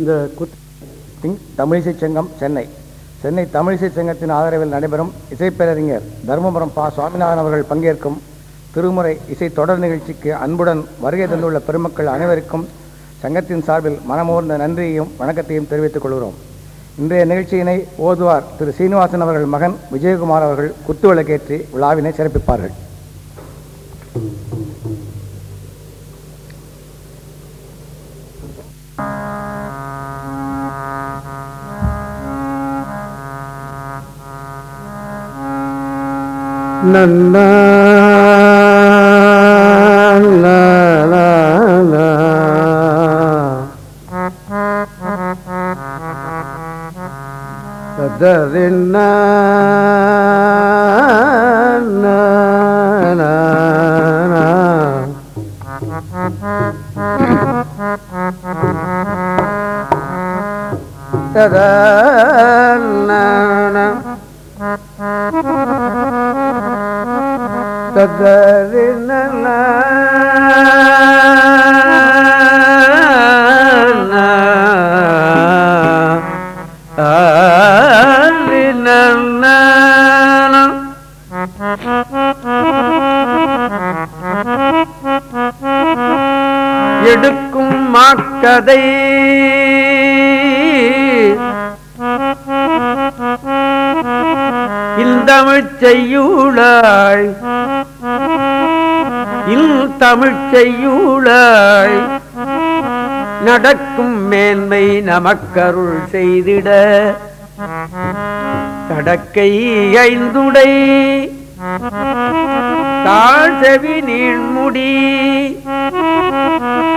இந்த குத் திங் தமிழிசை சங்கம் சென்னை. சென்னை தமிழிசை சங்கத்தின் ஆதரவில் நடைபெறும் இசைப்பேரறிஞர் தருமபுரம் பா. சுவாமிநாதன் அவர்கள் பங்கேற்கும் திருமுறை இசை தொடர் நிகழ்ச்சிக்கு அன்புடன் வருகை தந்துள்ள பெருமக்கள் அனைவருக்கும் சங்கத்தின் சார்பில் மனமோர்ந்த நன்றியையும் வணக்கத்தையும் தெரிவித்துக் கொள்கிறோம். இன்றைய நிகழ்ச்சியினை ஓதுவார் திரு சீனிவாசன் அவர்கள் மகன் விஜயகுமார் அவர்கள் குத்துவிளக்கேற்றி விழாவினை சிறப்பிப்பார்கள். la la la la. La da da செய்யுளாய். நடக்கும் மேன்மை நமக்கருள் செய்திட. தடக்கை ஐந்துடை. தாழ்செவி நீழ்முடி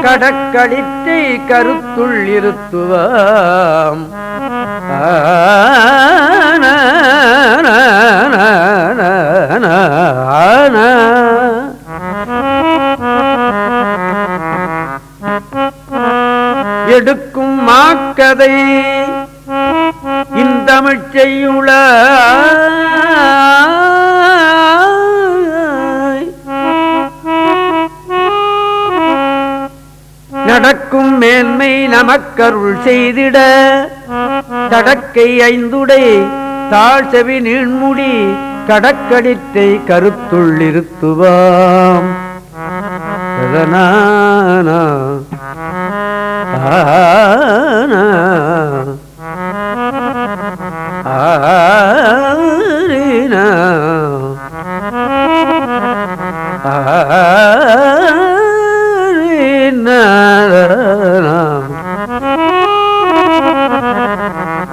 கடக்களிற்றை கருத்துள் இருத்துவாம். ஆன மாக்கதை இந்தமிழ் செய்யுள. நடக்கும் மேன்மை நமக்கருள் செய்திட. தடக்கை ஐந்துடை தாழ் செவி நீண்முடி கடக்கடித்தை கருத்துள்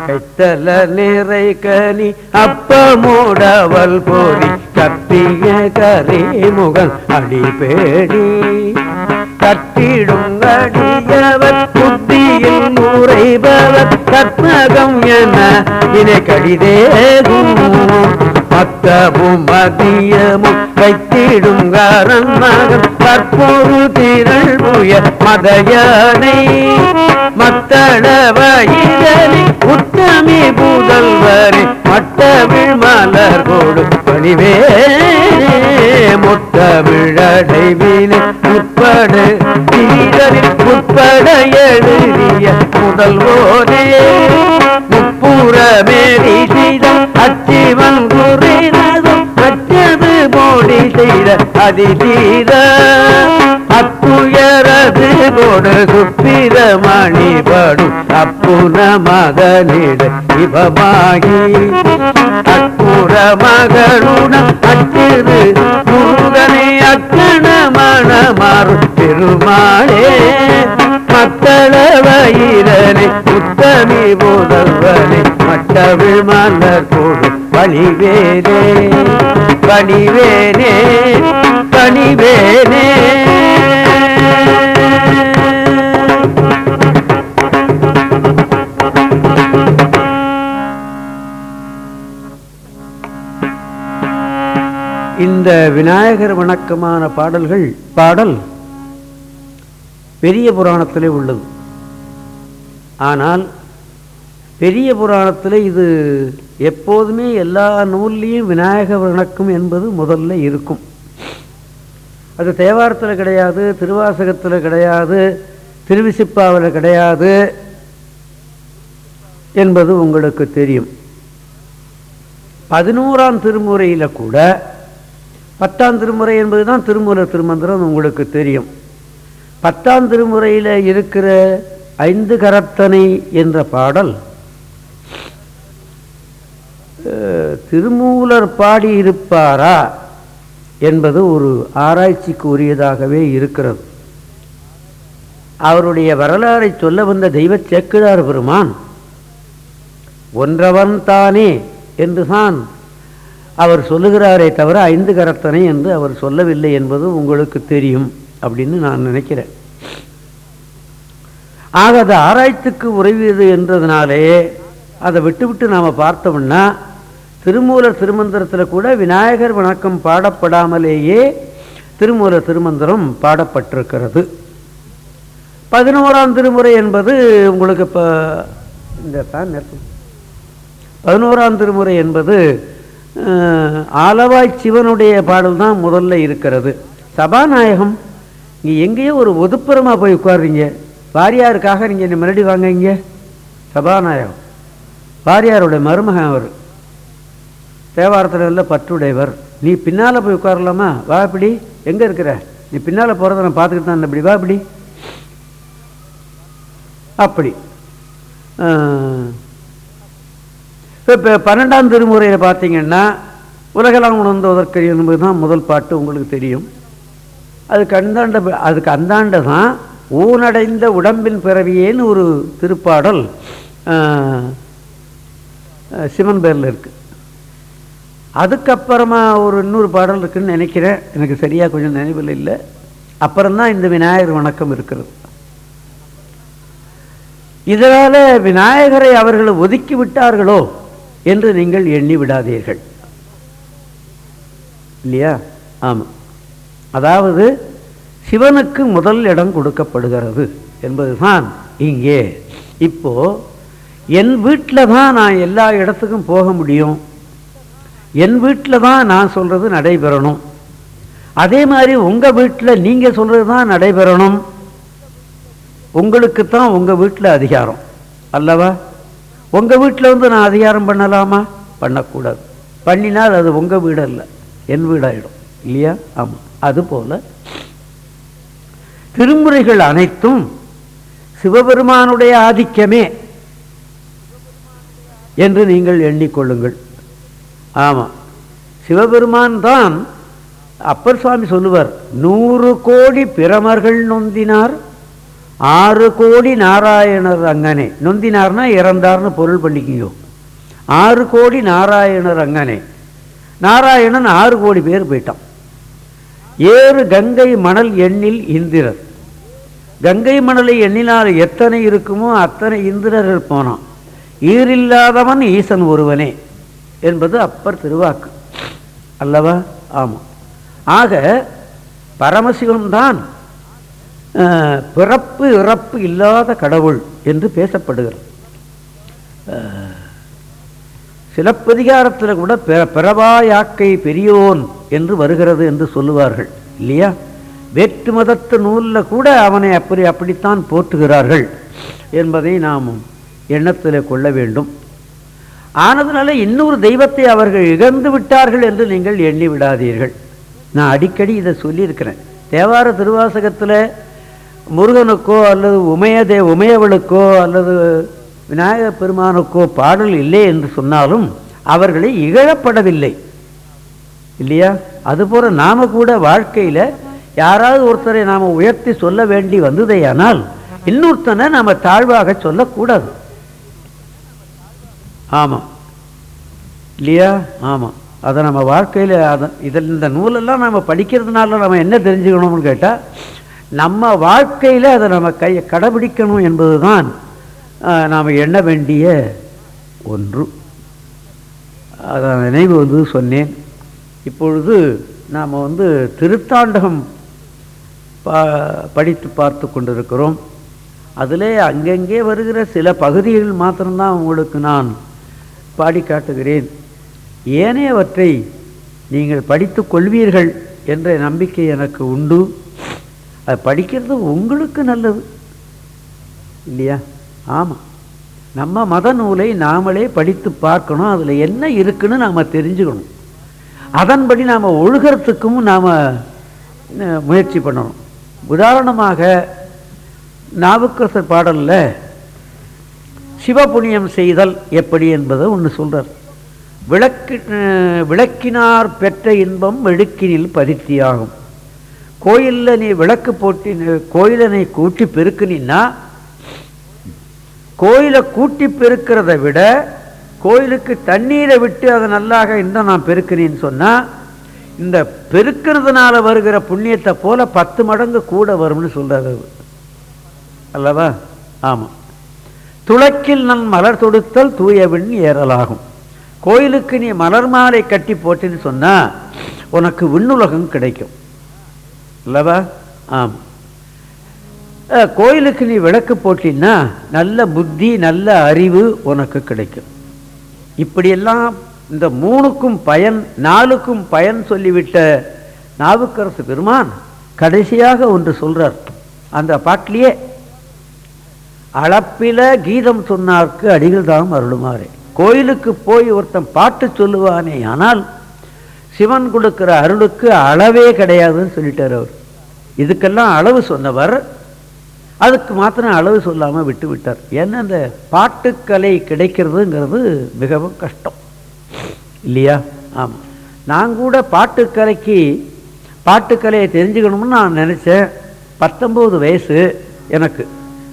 கைத்தல நிறை கனி அப்பமூடவல் கத்திய கப்பிய கரிமுகன் அடிபேடி கட்டிடும் அடியவர் உரைபவ முறைபவர் கற்பகம் என இனை கடிதேகும் மத்தமும் மதியமும் வைத்திடும் காரன் மகன் தற்போது திரள் முய மதயானை. மத்தள வயிறனி உத்தமி புதல்வரே மட்டவிழ் மலர் கொடு பணிவே முத்தமிழடைவினை உட்பட தீரரில் உட்பட எழுதிய முதல்வோரே முப்புறமேறி செய்த அச்சிவன் குறைநாதம் அச்சது மோடி செய்த அதிதீர அப்புயரது கொடு சுப்பிர மணிபடும் அப்புன மகனிட இவமாகி. அற்புற மகளுடன் அச்சிறு முருகனை அக்கண மணமாறு பெருமாளே மத்தள வயிறனை உத்தமி முதல்வனை மட்டவிழ் மலர் போடு பணிவேனே. பணிவேனே பணிவேனே. இந்த விநாயகர் வணக்கமான பாடல்கள் பாடல். பெரிய புராணத்திலே உள்ளது. ஆனால் பெரிய புராணத்தில் இது எப்போதுமே எல்லா நூல்லையும் விநாயக வணக்கம் என்பது முதல்ல இருக்கும். அது தேவாரத்தில் கிடையாது திருவாசகத்தில் கிடையாது திருவிசிப்பாவில் கிடையாது என்பது உங்களுக்கு தெரியும். பதினோராம் திருமுறையில் கூட பத்தாம் திருமுறை என்பது தான் திருமூலர் திருமந்திரம் உங்களுக்கு தெரியும். பத்தாம் திருமுறையில் இருக்கிற ஐந்து கரத்தனை என்ற பாடல் திருமூலர் பாடியிருப்பாரா என்பது ஒரு ஆராய்ச்சிக்கு உரியதாகவே இருக்கிறது. அவருடைய வரலாறை சொல்ல வந்த தெய்வ சேக்கிழார் பெருமான் ஒன்றவன் தானே என்றுதான் அவர் சொல்லுகிறாரே தவிர ஐந்து கரத்தனை என்று அவர் சொல்லவில்லை என்பது உங்களுக்கு தெரியும் அப்படின்னு நான் நினைக்கிறேன். ஆக அது ஆராய்ச்சிக்கு உறைவியது என்றதுனாலே அதை விட்டுவிட்டு நாம் பார்த்தோம்னா திருமூலர் திருமந்திரத்தில் கூட விநாயகர் வணக்கம் பாடப்படாமலேயே திருமூலர் திருமந்திரம் பாடப்பட்டிருக்கிறது. பதினோராம் திருமுறை என்பது உங்களுக்கு இப்போ இந்த தான் நிறுத்தும் பதினோராம் திருமுறை என்பது ஆலவாய் சிவனுடைய பாடல் தான் முதல்ல இருக்கிறது. சபாநாயகம் நீ எங்கேயோ ஒரு ஒதுப்புறமா போய் உட்காருறீங்க. வாரியாருக்காக நீங்கள் இந்த மறுபடி வாங்க இங்கே சபாநாயகம். வாரியாருடைய மருமகன் அவர். தேவாரத்தில் நல்ல பற்றுடையவர். நீ பின்னால் போய் உட்காரலாமா? வா இப்படி எங்கே இருக்கிற? நீ பின்னால் போகிறத நான் பார்த்துக்கிட்டு தான் இப்படி வா இப்படி அப்படி. இப்போ பன்னெண்டாம் திருமுறையில் பார்த்தீங்கன்னா உலகெல்லாம் உணர்ந்ததற்கு என்பது தான் முதல் பாட்டு உங்களுக்கு தெரியும். அதுக்கு அந்தாண்ட அதுக்கு அந்தாண்ட தான் ஊனடைந்த உடம்பின் பிறவியேன்னு ஒரு திருப்பாடல் சிவன் பேரில் இருக்குது அதுக்கப்புறமா ஒரு இன்னொரு பாடல் இருக்குதுன்னு நினைக்கிறேன். எனக்கு சரியாக கொஞ்சம் நினைவில் இல்லை. அப்புறம்தான் இந்த விநாயகர் வணக்கம் இருக்கிறது. இதனால் விநாயகரை அவர்களை ஒதுக்கி விட்டார்களோ? என்று நீங்கள் எண்ணி விடாதீர்கள். இல்லையா? ஆமாம் அதாவது சிவனுக்கு முதல் இடம் கொடுக்கப்படுகிறது என்பதுதான் இங்கே. இப்போ என் வீட்டில் தான் நான் எல்லா இடத்துக்கும் போக முடியும். என் வீட்டில் தான் நான் சொல்கிறது நடைபெறணும். அதே மாதிரி உங்கள் வீட்டில் நீங்கள் சொல்கிறது தான் நடைபெறணும். உங்களுக்கு தான் உங்கள் வீட்டில் அதிகாரம். அல்லவா? உங்கள் வீட்டில் வந்து நான் அதிகாரம் பண்ணலாமா? பண்ணக்கூடாது. பண்ணினால் அது உங்கள் வீடு அல்ல என் வீடாயிடும். இல்லையா? ஆமாம் அதுபோல் திருமுறைகள் அனைத்தும் சிவபெருமானுடைய ஆதிக்கமே என்று நீங்கள் எண்ணிக்கொள்ளுங்கள். ஆமாம் சிவபெருமான் தான் அப்பர் சுவாமி சொல்லுவார் நூறு கோடி பிரமர்கள் நொந்தினார் ஆறு கோடி நாராயணர் அங்கனே. நொந்தினார்னா இறந்தார்னு பொருள் பண்ணிக்கியோ. ஆறு கோடி நாராயணர் அங்கனே. நாராயணன் ஆறு கோடி பேர் போயிட்டான். ஏறு கங்கை மணல் எண்ணில் இந்திரர். கங்கை மணலை எண்ணினால் எத்தனை இருக்குமோ அத்தனை இந்திரர்கள் போனான். ஈரில்லாதவன் ஈசன் ஒருவனே என்பது அப்பர் திருவாக்கு. அல்லவா? ஆமாம். ஆக பரமசிவன்தான் தான் பிறப்பு இறப்பு இல்லாத கடவுள் என்று பேசப்படுகிறது. சிலப்பதிகாரத்தில் கூட பிற- பிறவா யாக்கை பெரியோன் என்று வருகிறது என்று சொல்லுவார்கள் இல்லையா? வேற்று மதத்து நூலில் கூட அவனை அப்படி அப்படித்தான் போற்றுகிறார்கள் என்பதை நாம் எண்ணத்தில் கொள்ள வேண்டும். ஆனதுனால இன்னொரு தெய்வத்தை அவர்கள் இழந்து விட்டார்கள் என்று நீங்கள் எண்ணி விடாதீர்கள். நான் அடிக்கடி இதை சொல்லியிருக்கிறேன். தேவார திருவாசகத்தில் முருகனுக்கோ அல்லது உமையதே உமையவளுக்கோ அல்லது விநாயகப் பெருமானுக்கோ பாடல் இல்லை என்று சொன்னாலும் அவர்களை இகழப்படவில்லை. இல்லையா? அதுபோல நாம கூட வாழ்க்கையில் யாராவது ஒருத்தரை நாம் உயர்த்தி சொல்ல வேண்டி வந்ததையானால் இன்னொருத்தனை நாம் தாழ்வாக சொல்லக்கூடாது. ஆமாம். இல்லையா? ஆமாம். அதை நம்ம வாழ்க்கையில் அதை இதில் இந்த நூலெல்லாம் நம்ம படிக்கிறதுனால நம்ம என்ன தெரிஞ்சுக்கணும்னு கேட்டால் நம்ம வாழ்க்கையில் அதை நம்ம கை கடைபிடிக்கணும் என்பது தான் நாம் எண்ண வேண்டிய ஒன்று. அதை நினைவு வந்து சொன்னேன். இப்பொழுது நாம் வந்து திருத்தாண்டகம் பா படித்து பார்த்து கொண்டிருக்கிறோம். அதிலே அங்கங்கே வருகிற சில பகுதிகள் மாத்திரம்தான் உங்களுக்கு நான் பாடி காட்டுகிறேன். ஏனையவற்றை நீங்கள் படித்து கொள்வீர்கள் என்ற நம்பிக்கை எனக்கு உண்டு. அது படிக்கிறது உங்களுக்கு நல்லது. இல்லையா? ஆமாம் நம்ம மத நூலை நாமளே படித்து பார்க்கணும். அதில் என்ன இருக்குன்னு நாம் தெரிஞ்சுக்கணும். அதன்படி நாம் ஒழுகிறதுக்கும் நாம் முயற்சி பண்ணணும். உதாரணமாக நாவுக்கரசர் பாடலில் சிவபுண்ணியம் செய்தல் எப்படி? என்பதை ஒன்று சொல்கிறார் விளக்கு விளக்கினார் பெற்ற இன்பம் வெடுக்கினில் பருத்தியாகும். கோயிலில் நீ விளக்கு போட்டி கோயிலை நீ கூட்டி பெருக்குனா கோயிலை கூட்டி பெருக்கிறத விட கோயிலுக்கு தண்ணீரை விட்டு அதை நல்லாக இன்னும் நான் பெருக்கினேன்னு சொன்னால் இந்த பெருக்கிறதுனால வருகிற புண்ணியத்தை போல பத்து மடங்கு கூட வரும்னு சொல்கிறது அல்லவா? ஆமாம் துளக்கில் நன் மலர் தொடுத்தல் தூயவின் ஏறலாகும். கோயிலுக்கு நீ மலர் மாலை கட்டி போட்டின்னு சொன்னால் உனக்கு விண்ணுலகம் கிடைக்கும். இல்லவா? ஆமாம் கோயிலுக்கு நீ விளக்கு போட்டின்னா நல்ல புத்தி நல்ல அறிவு உனக்கு கிடைக்கும். இப்படியெல்லாம் இந்த மூணுக்கும் பயன் நாலுக்கும் பயன் சொல்லிவிட்ட நாவுக்கரசு பெருமான் கடைசியாக ஒன்று சொல்றார். அந்த பாட்டிலேயே அளப்பில கீதம் சொன்னார்க்கு அடிகள் தாம் அருளுமாறு. கோயிலுக்கு போய் ஒருத்தன் பாட்டு சொல்லுவானே ஆனால் சிவன் கொடுக்கிற அருளுக்கு அளவே கிடையாதுன்னு சொல்லிட்டார் அவர். இதுக்கெல்லாம் அளவு சொன்னவர் அதுக்கு மாத்திரம் அளவு சொல்லாமல் விட்டு விட்டார். ஏன்னா இந்த பாட்டுக்கலை கிடைக்கிறதுங்கிறது மிகவும் கஷ்டம். இல்லையா? ஆமாம் நான் கூட பாட்டுக்கலைக்கு பாட்டுக்கலையை தெரிஞ்சுக்கணும்னு நான் நினச்சேன். பத்தொம்போது வயசு எனக்கு.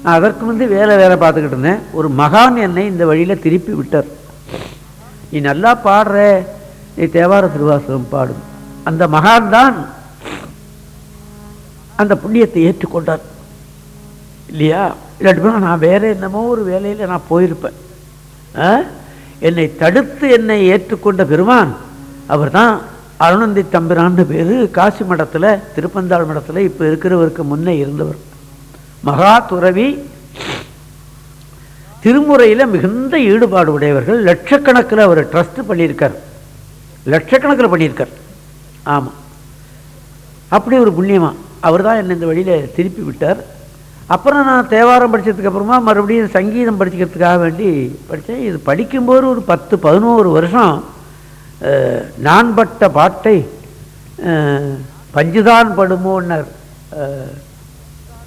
நான் அதற்கு வந்து வேலை வேலை பார்த்துக்கிட்டு இருந்தேன். ஒரு மகான் என்னை இந்த வழியில் திருப்பி விட்டார். நீ நல்லா பாடுற நீ தேவார திருவாசகம் பாடும். அந்த மகான் தான் அந்த புண்ணியத்தை ஏற்றுக்கொண்டார். இல்லையா? இல்லாட்டி நான் வேற என்னமோ ஒரு வேலையில் நான் போயிருப்பேன். ஆ? என்னை தடுத்து என்னை ஏற்றுக்கொண்ட பெருமான் அவர் தான் அருணந்தி தம்பிரான்னு பேர். காசி மடத்தில் திருப்பந்தாள் மடத்தில் இப்போ இருக்கிறவருக்கு முன்னே இருந்தவர். மகா துறவி திருமுறையில் மிகுந்த ஈடுபாடு உடையவர்கள். லட்சக்கணக்கில் அவர் ட்ரஸ்ட் பண்ணியிருக்கார். லட்சக்கணக்கில் பண்ணியிருக்கார். ஆமாம் அப்படி ஒரு புண்ணியமாக அவர் தான் என்னை இந்த வழியில் திருப்பி விட்டார். அப்புறம் நான் தேவாரம் படித்ததுக்கப்புறமா மறுபடியும் சங்கீதம் படிச்சுக்கிறதுக்காக வேண்டி படித்தேன். இது படிக்கும்போது ஒரு பத்து பதினோரு வருஷம் நான் பட்ட பாட்டை பஞ்சுதான் படுமோன்னர் அஹ்,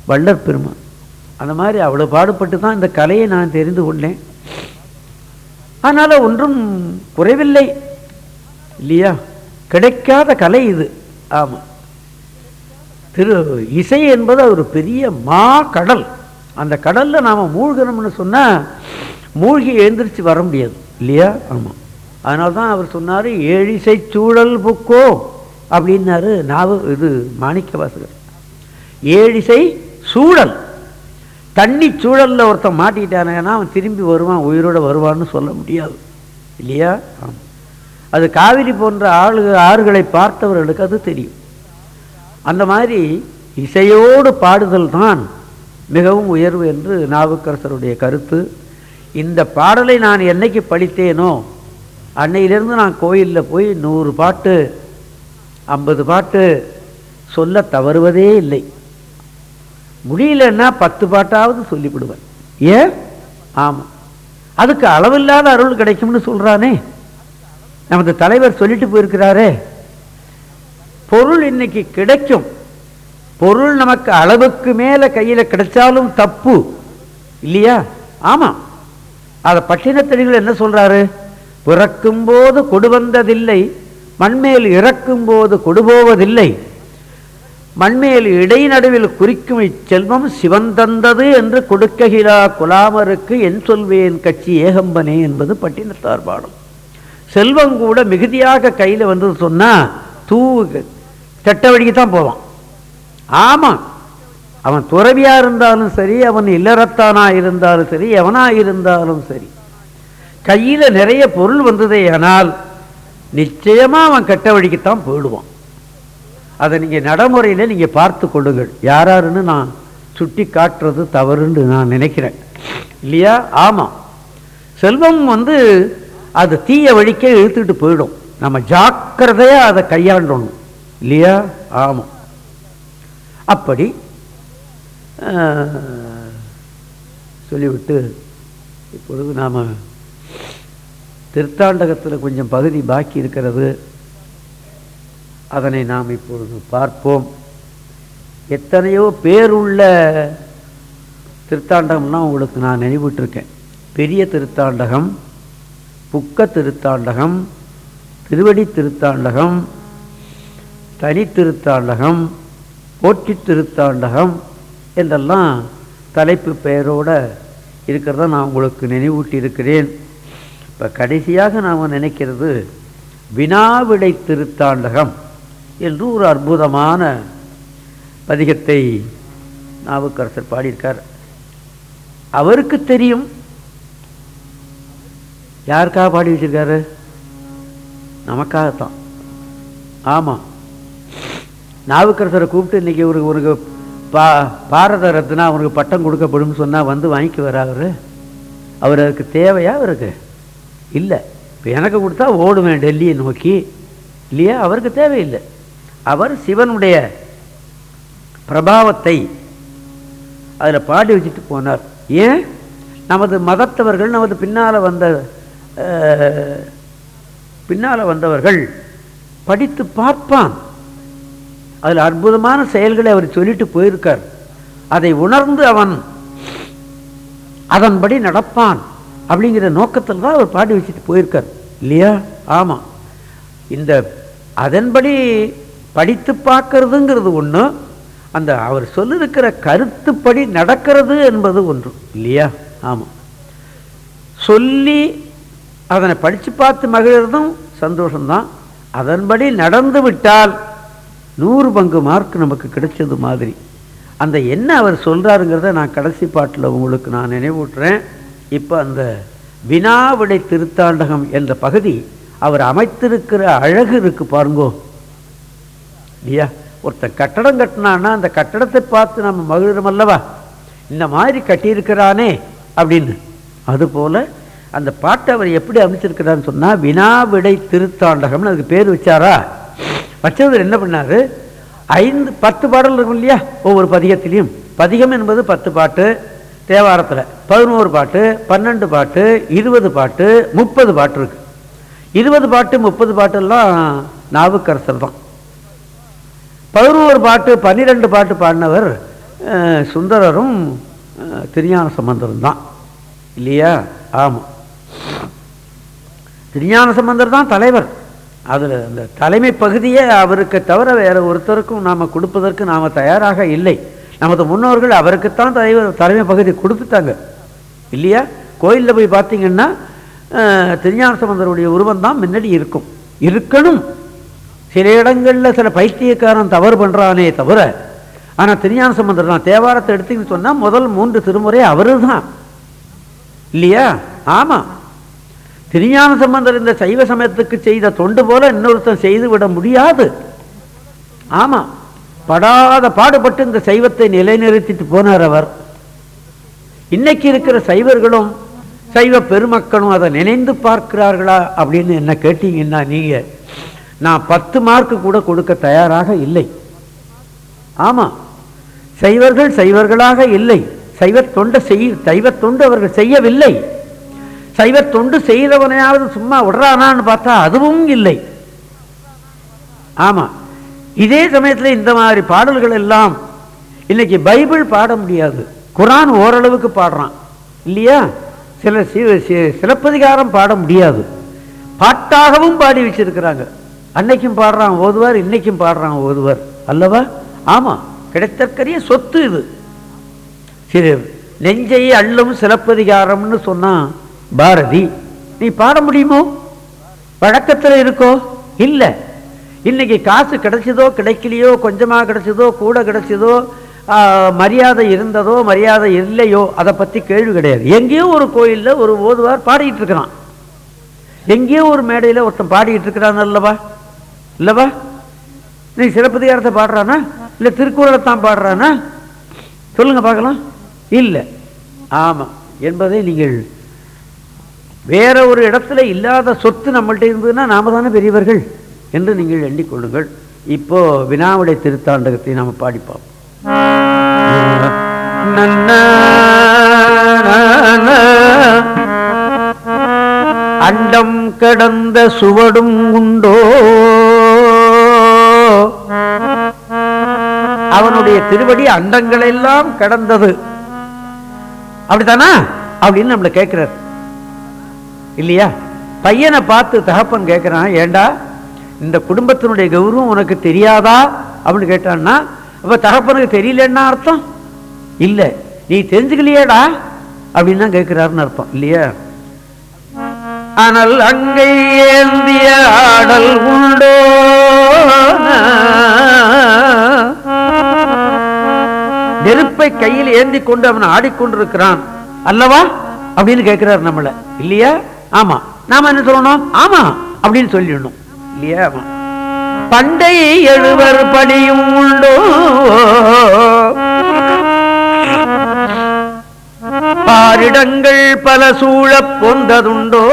வள்ளற் பெருமான். அந்த மாதிரி அவ்வளோ பாடுபட்டு தான் இந்த கலையை நான் தெரிந்து கொண்டேன். அதனால் ஒன்றும் குறைவில்லை. இல்லையா? கிடைக்காத கலை இது. ஆமாம் திரு இசை என்பது ஒரு பெரிய மா கடல். அந்த கடலில் நாம் மூழ்கணும்னு சொன்னால் மூழ்கி எழுந்திரிச்சு வர முடியாது. இல்லையா? ஆமாம் அதனால தான் அவர் சொன்னார் ஏழிசை சூழல் புக்கோ அப்படின்னாரு நாவு இது மாணிக்க வாசகர். ஏழிசை சூழல். தண்ணி சூழலில் ஒருத்தன் மாட்டிக்கிட்டானேன்னா அவன் திரும்பி வருவான் உயிரோட வருவான்னு சொல்ல முடியாது. இல்லையா? ஆமாம் அது காவிரி போன்ற ஆளு ஆறுகளை பார்த்தவர்களுக்கு அது தெரியும். அந்த மாதிரி இசையோடு பாடுதல் தான் மிகவும் உயர்வு என்று நாவுக்கரசருடைய கருத்து. இந்த பாடலை நான் என்னைக்கு படித்தேனோ அன்னையிலிருந்து நான் கோயிலில் போய் நூறு பாட்டு ஐம்பது பாட்டு சொல்ல தவறுவதே இல்லை. முடியலன்னா பத்து பாட்டாவது சொல்லிவிடுவேன். ஏன்? ஆமாம் அதுக்கு அளவில்லாத அருள் கிடைக்கும்னு சொல்கிறானே நமது தலைவர் சொல்லிட்டு போயிருக்கிறாரே பொருள் இன்னைக்கு கிடைக்கும். பொருள் நமக்கு அளவுக்கு மேலே கையில் கிடைச்சாலும் தப்பு. இல்லையா? ஆமாம் அதை பட்டினத்தடிகள் என்ன சொல்றாரு? பிறக்கும்போது கொடுவந்ததில்லை மண்மேல் இறக்கும் போது கொடுபோவதில்லை மண்மேல் இடைநடுவில் குறிக்கும் இச்செல்வம் சிவன் தந்தது என்று கொடுக்ககிலா குலாமருக்கு என் சொல்வேன் கட்சி ஏகம்பனே என்பது பட்டினத்தார் பாடம். செல்வம் கூட மிகுதியாக கையில் வந்து சொன்னால் தூவுக்கு கெட்ட வழிக்கு தான் போவான். ஆமாம் அவன் துறவியாக இருந்தாலும் சரி அவன் இல்லறத்தானா இருந்தாலும் சரி எவனாக இருந்தாலும் சரி. கையில் நிறைய பொருள் வந்ததே ஆனால் நிச்சயமாக அவன் கெட்ட வழிக்குத்தான் போயிடுவான். அதை நீங்கள் நடைமுறையில் நீங்கள் பார்த்து கொள்ளுங்கள். யாராருன்னு நான் சுட்டி காட்டுறது தவறுன்னு நான் நினைக்கிறேன். இல்லையா? ஆமாம் செல்வம் வந்து அது தீய வழிக்கே இழுத்துட்டு போயிடும். நம்ம ஜாக்கிரதையாக அதை கையாண்டணும். இல்லையா? ஆமாம் அப்படி சொல்லிவிட்டு இப்பொழுது நாம் திருத்தாண்டகத்தில் கொஞ்சம் பகுதி பாக்கி இருக்கிறது. அதனை நாம் இப்பொழுது பார்ப்போம். எத்தனையோ பேருள்ள திருத்தாண்டகம்னா உங்களுக்கு நான் நினைவிட்டிருக்கேன். பெரிய திருத்தாண்டகம் புக்க திருத்தாண்டகம் திருவடி திருத்தாண்டகம் தனி திருத்தாண்டகம் போற்றி திருத்தாண்டகம் என்றெல்லாம் தலைப்பு பெயரோட இருக்கிறத நான் உங்களுக்கு நினைவூட்டி இருக்கிறேன் இப்போ கடைசியாக நாம் நினைக்கிறது வினாவிடை திருத்தாண்டகம் என்று ஒரு அற்புதமான பதிகத்தை நாவுக்கரசர் பாடியிருக்கார். அவருக்கு தெரியும் யாருக்காக பாடி வச்சிருக்காரு? நமக்காகத்தான். ஆமாம் நாவுக்கரசரை கூப்பிட்டு இன்னைக்கு ஒரு உனக்கு பா பாரத ரத்னா அவனுக்கு பட்டம் கொடுக்கப்படும் சொன்னால் வந்து வாங்கிக்கு வர அவர்? அவர் அதுக்கு தேவையா அவருக்கு? இல்லை. இப்போ எனக்கு கொடுத்தா ஓடுவேன் டெல்லியை நோக்கி. இல்லையா? அவருக்கு தேவையில்லை. அவர் சிவனுடைய பிரபாவத்தை அதில் பாடி வச்சுட்டு போனார். ஏன்? நமது மதத்தவர்கள் நமது பின்னால் வந்த பின்னால் வந்தவர்கள் படித்து பார்ப்பான். அதில் அற்புதமான செயல்களை அவர் சொல்லிட்டு போயிருக்கார். அதை உணர்ந்து அவன் அதன்படி நடப்பான் அப்படிங்கிற நோக்கத்தில் தான் அவர் பாடி வச்சுட்டு போயிருக்கார். இல்லையா? ஆமாம் இந்த அதன்படி படித்து பார்க்கறதுங்கிறது ஒன்று அந்த அவர் சொல்லிருக்கிற கருத்துப்படி நடக்கிறது என்பது ஒன்று. இல்லையா? ஆமாம் சொல்லி அதனை படித்து பார்த்து மகிழ்றதும் சந்தோஷம்தான். அதன்படி நடந்து விட்டால் நூறு பங்கு மார்க் நமக்கு கிடைச்சது மாதிரி. அந்த என்ன அவர் சொல்கிறாருங்கிறத நான் கடைசி பாட்டில் உங்களுக்கு நான் நினைவூட்டுறேன். இப்போ அந்த வினாவிடை திருத்தாண்டகம் என்ற பகுதி அவர் அமைத்திருக்கிற அழகு இருக்கு பாருங்கோ. இல்லையா? ஒருத்தன் கட்டடம் கட்டினான்னா அந்த கட்டடத்தை பார்த்து நம்ம மகிழ்றோம் அல்லவா? இந்த மாதிரி கட்டியிருக்கிறானே அப்படின்னு. அதுபோல் அந்த பாட்டை அவர் எப்படி அமைச்சிருக்கிறான்னு சொன்னால் வினாவிடை திருத்தாண்டகம்னு அதுக்கு பேர் வச்சாரா? வச்சவர் என்ன பண்ணார்? ஐந்து பத்து பாடல் இருக்கும் இல்லையா? ஒவ்வொரு பதிகத்திலையும். பதிகம் என்பது பத்து பாட்டு தேவாரத்தில் பதினோரு பாட்டு பன்னெண்டு பாட்டு இருபது பாட்டு முப்பது பாட்டு இருக்கு. இருபது பாட்டு முப்பது பாட்டெல்லாம் நாவுக்கரசர் தான். பதினோரு பாட்டு பன்னிரெண்டு பாட்டு பாடினவர் சுந்தரரும் திருஞான சம்பந்தரும் தான். இல்லையா? ஆமாம் திருஞான சம்பந்தர் தான் தலைவர். அதில் அந்த தலைமை பகுதியை அவருக்கு தவிர வேற ஒருத்தருக்கும் நாம் கொடுப்பதற்கு நாம் தயாராக இல்லை. நமது முன்னோர்கள் அவருக்குத்தான் தலைவர் தலைமை பகுதி கொடுத்துட்டாங்க. இல்லையா? கோயிலில் போய் பார்த்தீங்கன்னா திருஞான சம்பந்தருடைய உருவம் தான் முன்னாடி இருக்கும். இருக்கணும். சில இடங்களில் சில பைத்தியக்காரன் தவறு பண்ணுறானே தவிர ஆனால் திருஞான சம்பந்தர் தான். தேவாரத்தை எடுத்துக்கிட்டு சொன்னால் முதல் மூன்று திருமுறை அவரு தான் இல்லையா? ஆமாம் திருஞான சம்பந்தர் இந்த சைவ சமயத்துக்கு செய்த தொண்டு போல இன்னொருத்தன் செய்து விட முடியாது. ஆமாம் படாத பாடுபட்டு இந்த சைவத்தை நிலைநிறுத்திட்டு போனார் அவர். இன்னைக்கு இருக்கிற சைவர்களும் சைவ பெருமக்களும் அதை நினைந்து பார்க்கிறார்களா அப்படின்னு என்ன கேட்டீங்கன்னா நீங்கள் நான் பத்து மார்க்கு கூட கொடுக்க தயாராக இல்லை. ஆமாம் சைவர்கள் சைவர்களாக இல்லை. சைவ தொண்டை செய் சைவ தொண்டு அவர்கள் செய்யவில்லை. சைவ தொண்டு செய்தவனையாவது சும்மா விடுறானான்னு பார்த்தா அதுவும் இல்லை. ஆமாம் இதே சமயத்தில் இந்த மாதிரி பாடல்கள் எல்லாம் இன்னைக்கு பைபிள் பாட முடியாது. குரான் ஓரளவுக்கு பாடுறான். இல்லையா? சில சிலப்பதிகாரம் பாட முடியாது. பாட்டாகவும் பாடி வச்சிருக்கிறாங்க. அன்னைக்கும் பாடுறான் ஓதுவார் இன்னைக்கும் பாடுறான் ஓதுவார். அல்லவா? ஆமாம் கிடைத்தற்கரிய சொத்து இது. சரி நெஞ்சை அள்ளும் சிலப்பதிகாரம்னு சொன்னான் பாரதி நீ பாட முடியுமோ? வழக்கத்தில் இருக்கோ? இல்லை. இன்னைக்கு காசு கிடைச்சதோ கிடைக்கலையோ கொஞ்சமாக கிடைச்சதோ கூட கிடைச்சதோ மரியாதை இருந்ததோ மரியாதை இல்லையோ அதை பற்றி கேள்வி கிடையாது. எங்கேயோ ஒரு கோயிலில் ஒரு ஓதுவார் பாடிக்கிட்டு இருக்கிறான். எங்கேயோ ஒரு மேடையில் ஒருத்தன் பாடிக்கிட்டு இருக்கிறான் அல்லவா? இல்லவா? நீ சிலப்பதிகாரத்தை பாடுறானா? இல்லை திருக்குறளை தான் பாடுறானா? சொல்லுங்க பார்க்கலாம். இல்லை. ஆமாம் என்பதை நீங்கள் வேற ஒரு இடத்துல இல்லாத சொத்து நம்மள்ட்ட இருந்ததுன்னா நாம தானே பெரியவர்கள் என்று நீங்கள் எண்ணிக்கொள்ளுங்கள் இப்போ வினாவிடை திருத்தாண்டகத்தை நாம் பாடிப்போம் அண்டம் கடந்த சுவடும் உண்டோ? அவனுடைய திருவடி அண்டங்களெல்லாம் கடந்தது. அப்படித்தானா? அப்படின்னு நம்மளை கேட்கிறார். இல்லையா? பையனை பார்த்து தகப்பன் கேட்குறான் ஏண்டா இந்த குடும்பத்தினுடைய கௌரவம் உனக்கு தெரியாதா? அப்படின்னு கேட்டான்னா அப்போ தகப்பனுக்கு தெரியலன்னா அர்த்தம்? இல்ல. நீ தெரிஞ்சுக்கலையேடா? அப்படின்னு தான் கேட்கிறாருன்னு அர்த்தம் இல்லையா? அனல் அங்கை ஏந்திய ஆடல் உண்டோ? நெருப்பை கையில் ஏந்தி கொண்டு அவன் ஆடிக்கொண்டிருக்கிறான். அல்லவா? அப்படின்னு கேட்கிறார் நம்மள இல்லையா? ஆமா. நாம என்ன சொல்லணும்? ஆமா அப்படின்னு சொல்லிடணும். இல்லையா? ஆமா. பண்டை எழுவர் படியும் உண்டோ? பாரிடங்கள் பல சூழப் பொந்ததுண்டோ?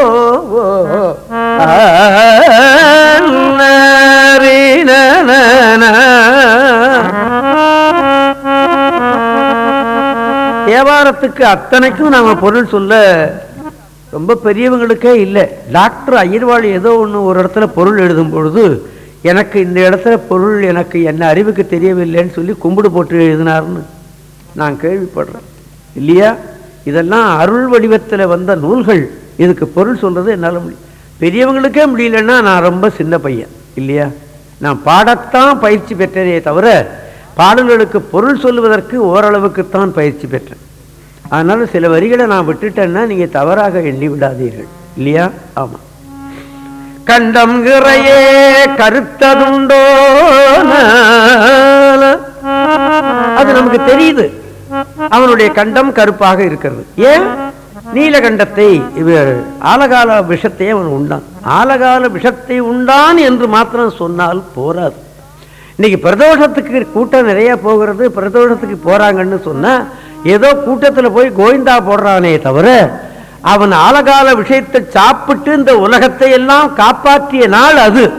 தேவாரத்துக்கு அத்தனைக்கும் நாம பொருள் சொல்ல ரொம்ப பெரியவங்களுக்கே இல்லை. டாக்டர் அய்யர்வாள் ஏதோ ஒன்று ஒரு இடத்துல பொருள் எழுதும் பொழுது எனக்கு இந்த இடத்துல பொருள் எனக்கு என்ன அறிவுக்கு தெரியவில்லைன்னு சொல்லி கும்பிடு போட்டு எழுதினார்னு நான் கேள்விப்படுறேன். இல்லையா? இதெல்லாம் அருள் வடிவத்தில் வந்த நூல்கள். இதுக்கு பொருள் சொல்கிறது என்னால் முடியும் பெரியவங்களுக்கே முடியலன்னா நான் ரொம்ப சின்ன பையன். இல்லையா? நான் பாடத்தான் பயிற்சி பெற்றதே தவிர பாடல்களுக்கு பொருள் சொல்லுவதற்கு ஓரளவுக்குத்தான் பயிற்சி பெற்றேன். அதனால சில வரிகளை நான் விட்டுட்டேன்னா நீங்க தவறாக எண்ணி விடாதீர்கள். இல்லையா? ஆமா. கண்டம் கிறையே கருத்ததுண்டோ அது நமக்கு தெரியுது. அவனுடைய கண்டம் கருப்பாக இருக்கிறது. ஏன்? நீலகண்டத்தை ஆலகால விஷத்தை அவன் உண்டான். ஆலகால விஷத்தை உண்டான் என்று மாத்திரம் சொன்னால் போராது. இன்னைக்கு பிரதோஷத்துக்கு கூட்டம் நிறைய போகிறது பிரதோஷத்துக்கு போறாங்கன்னு சொன்னா ஏதோ கூட்டத்தில் போய் கோவிந்தா போடுறானே தவிர அவன் ஆலகால விஷயத்தை சாப்பிட்டு இந்த உலகத்தை எல்லாம் காப்பாற்றிய நாள் அது.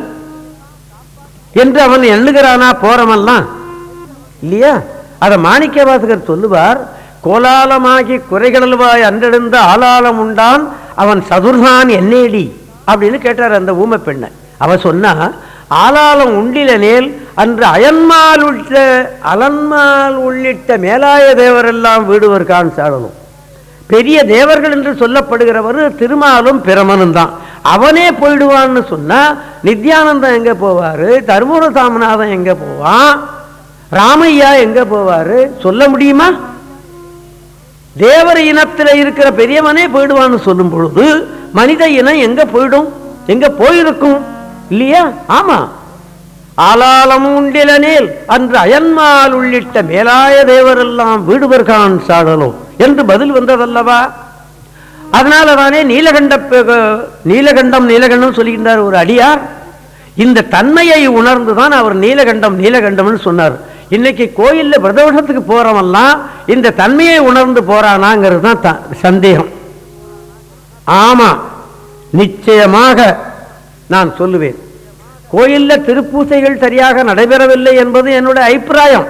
என்று அவன் எண்ணுகிறானா போறவன்லாம். இல்லையா? அதை மாணிக்க வாசகர் சொல்லுவார் கோலாலமாகி குறைகளவாய் அன்றெடுந்த ஆளாளம் உண்டான் அவன் சதுர்தான் என்னேடி? அப்படின்னு கேட்டார் அந்த ஊமை பெண்ணை. அவ சொன்னா ஆலாலம் உண்டில நேல் அன்று அயன்மால் உள்ள அலன்மால் உள்ளிட்ட மேலாய தேவரெல்லாம் வீடுவர்கான் சாடலும். பெரிய தேவர்கள் என்று சொல்லப்படுகிறவர் திருமாலும் பிரமனும் தான். அவனே போயிடுவான்னு சொன்னா நித்யானந்தம் எங்க போவாரு? தர்மபுர சாமநாதன் எங்க போவான்? ராமையா எங்க போவாரு? சொல்ல முடியுமா? தேவர இனத்தில் இருக்கிற பெரியவனே போயிடுவான்னு சொல்லும் பொழுது மனித இனம் எங்க போயிடும்? எங்க போயிருக்கும்? இல்லையா? ஆமா. ஆலாலம் உண்டிலனேல் அன்று அயன்மால் உள்ளிட்ட மேலாய தேவரெல்லாம் வீடுவர்கான் சாடலோ என்று பதில் வந்ததல்லவா? அதனால தானே நீலகண்ட நீலகண்டம் நீலகண்டம் சொல்லுகின்றார் ஒரு அடியார். இந்த தன்மையை உணர்ந்துதான் அவர் நீலகண்டம் நீலகண்டம்னு சொன்னார். இன்னைக்கு கோயிலில் பிரதோஷத்துக்கு போறவெல்லாம் இந்த தன்மையை உணர்ந்து போறானாங்கிறது தான் த- சந்தேகம். ஆமா. நிச்சயமாக நான் சொல்லுவேன். கோயில்ல திருப்பூசைகள் சரியாக நடைபெறவில்லை என்பது என்னுடைய அபிப்பிராயம்.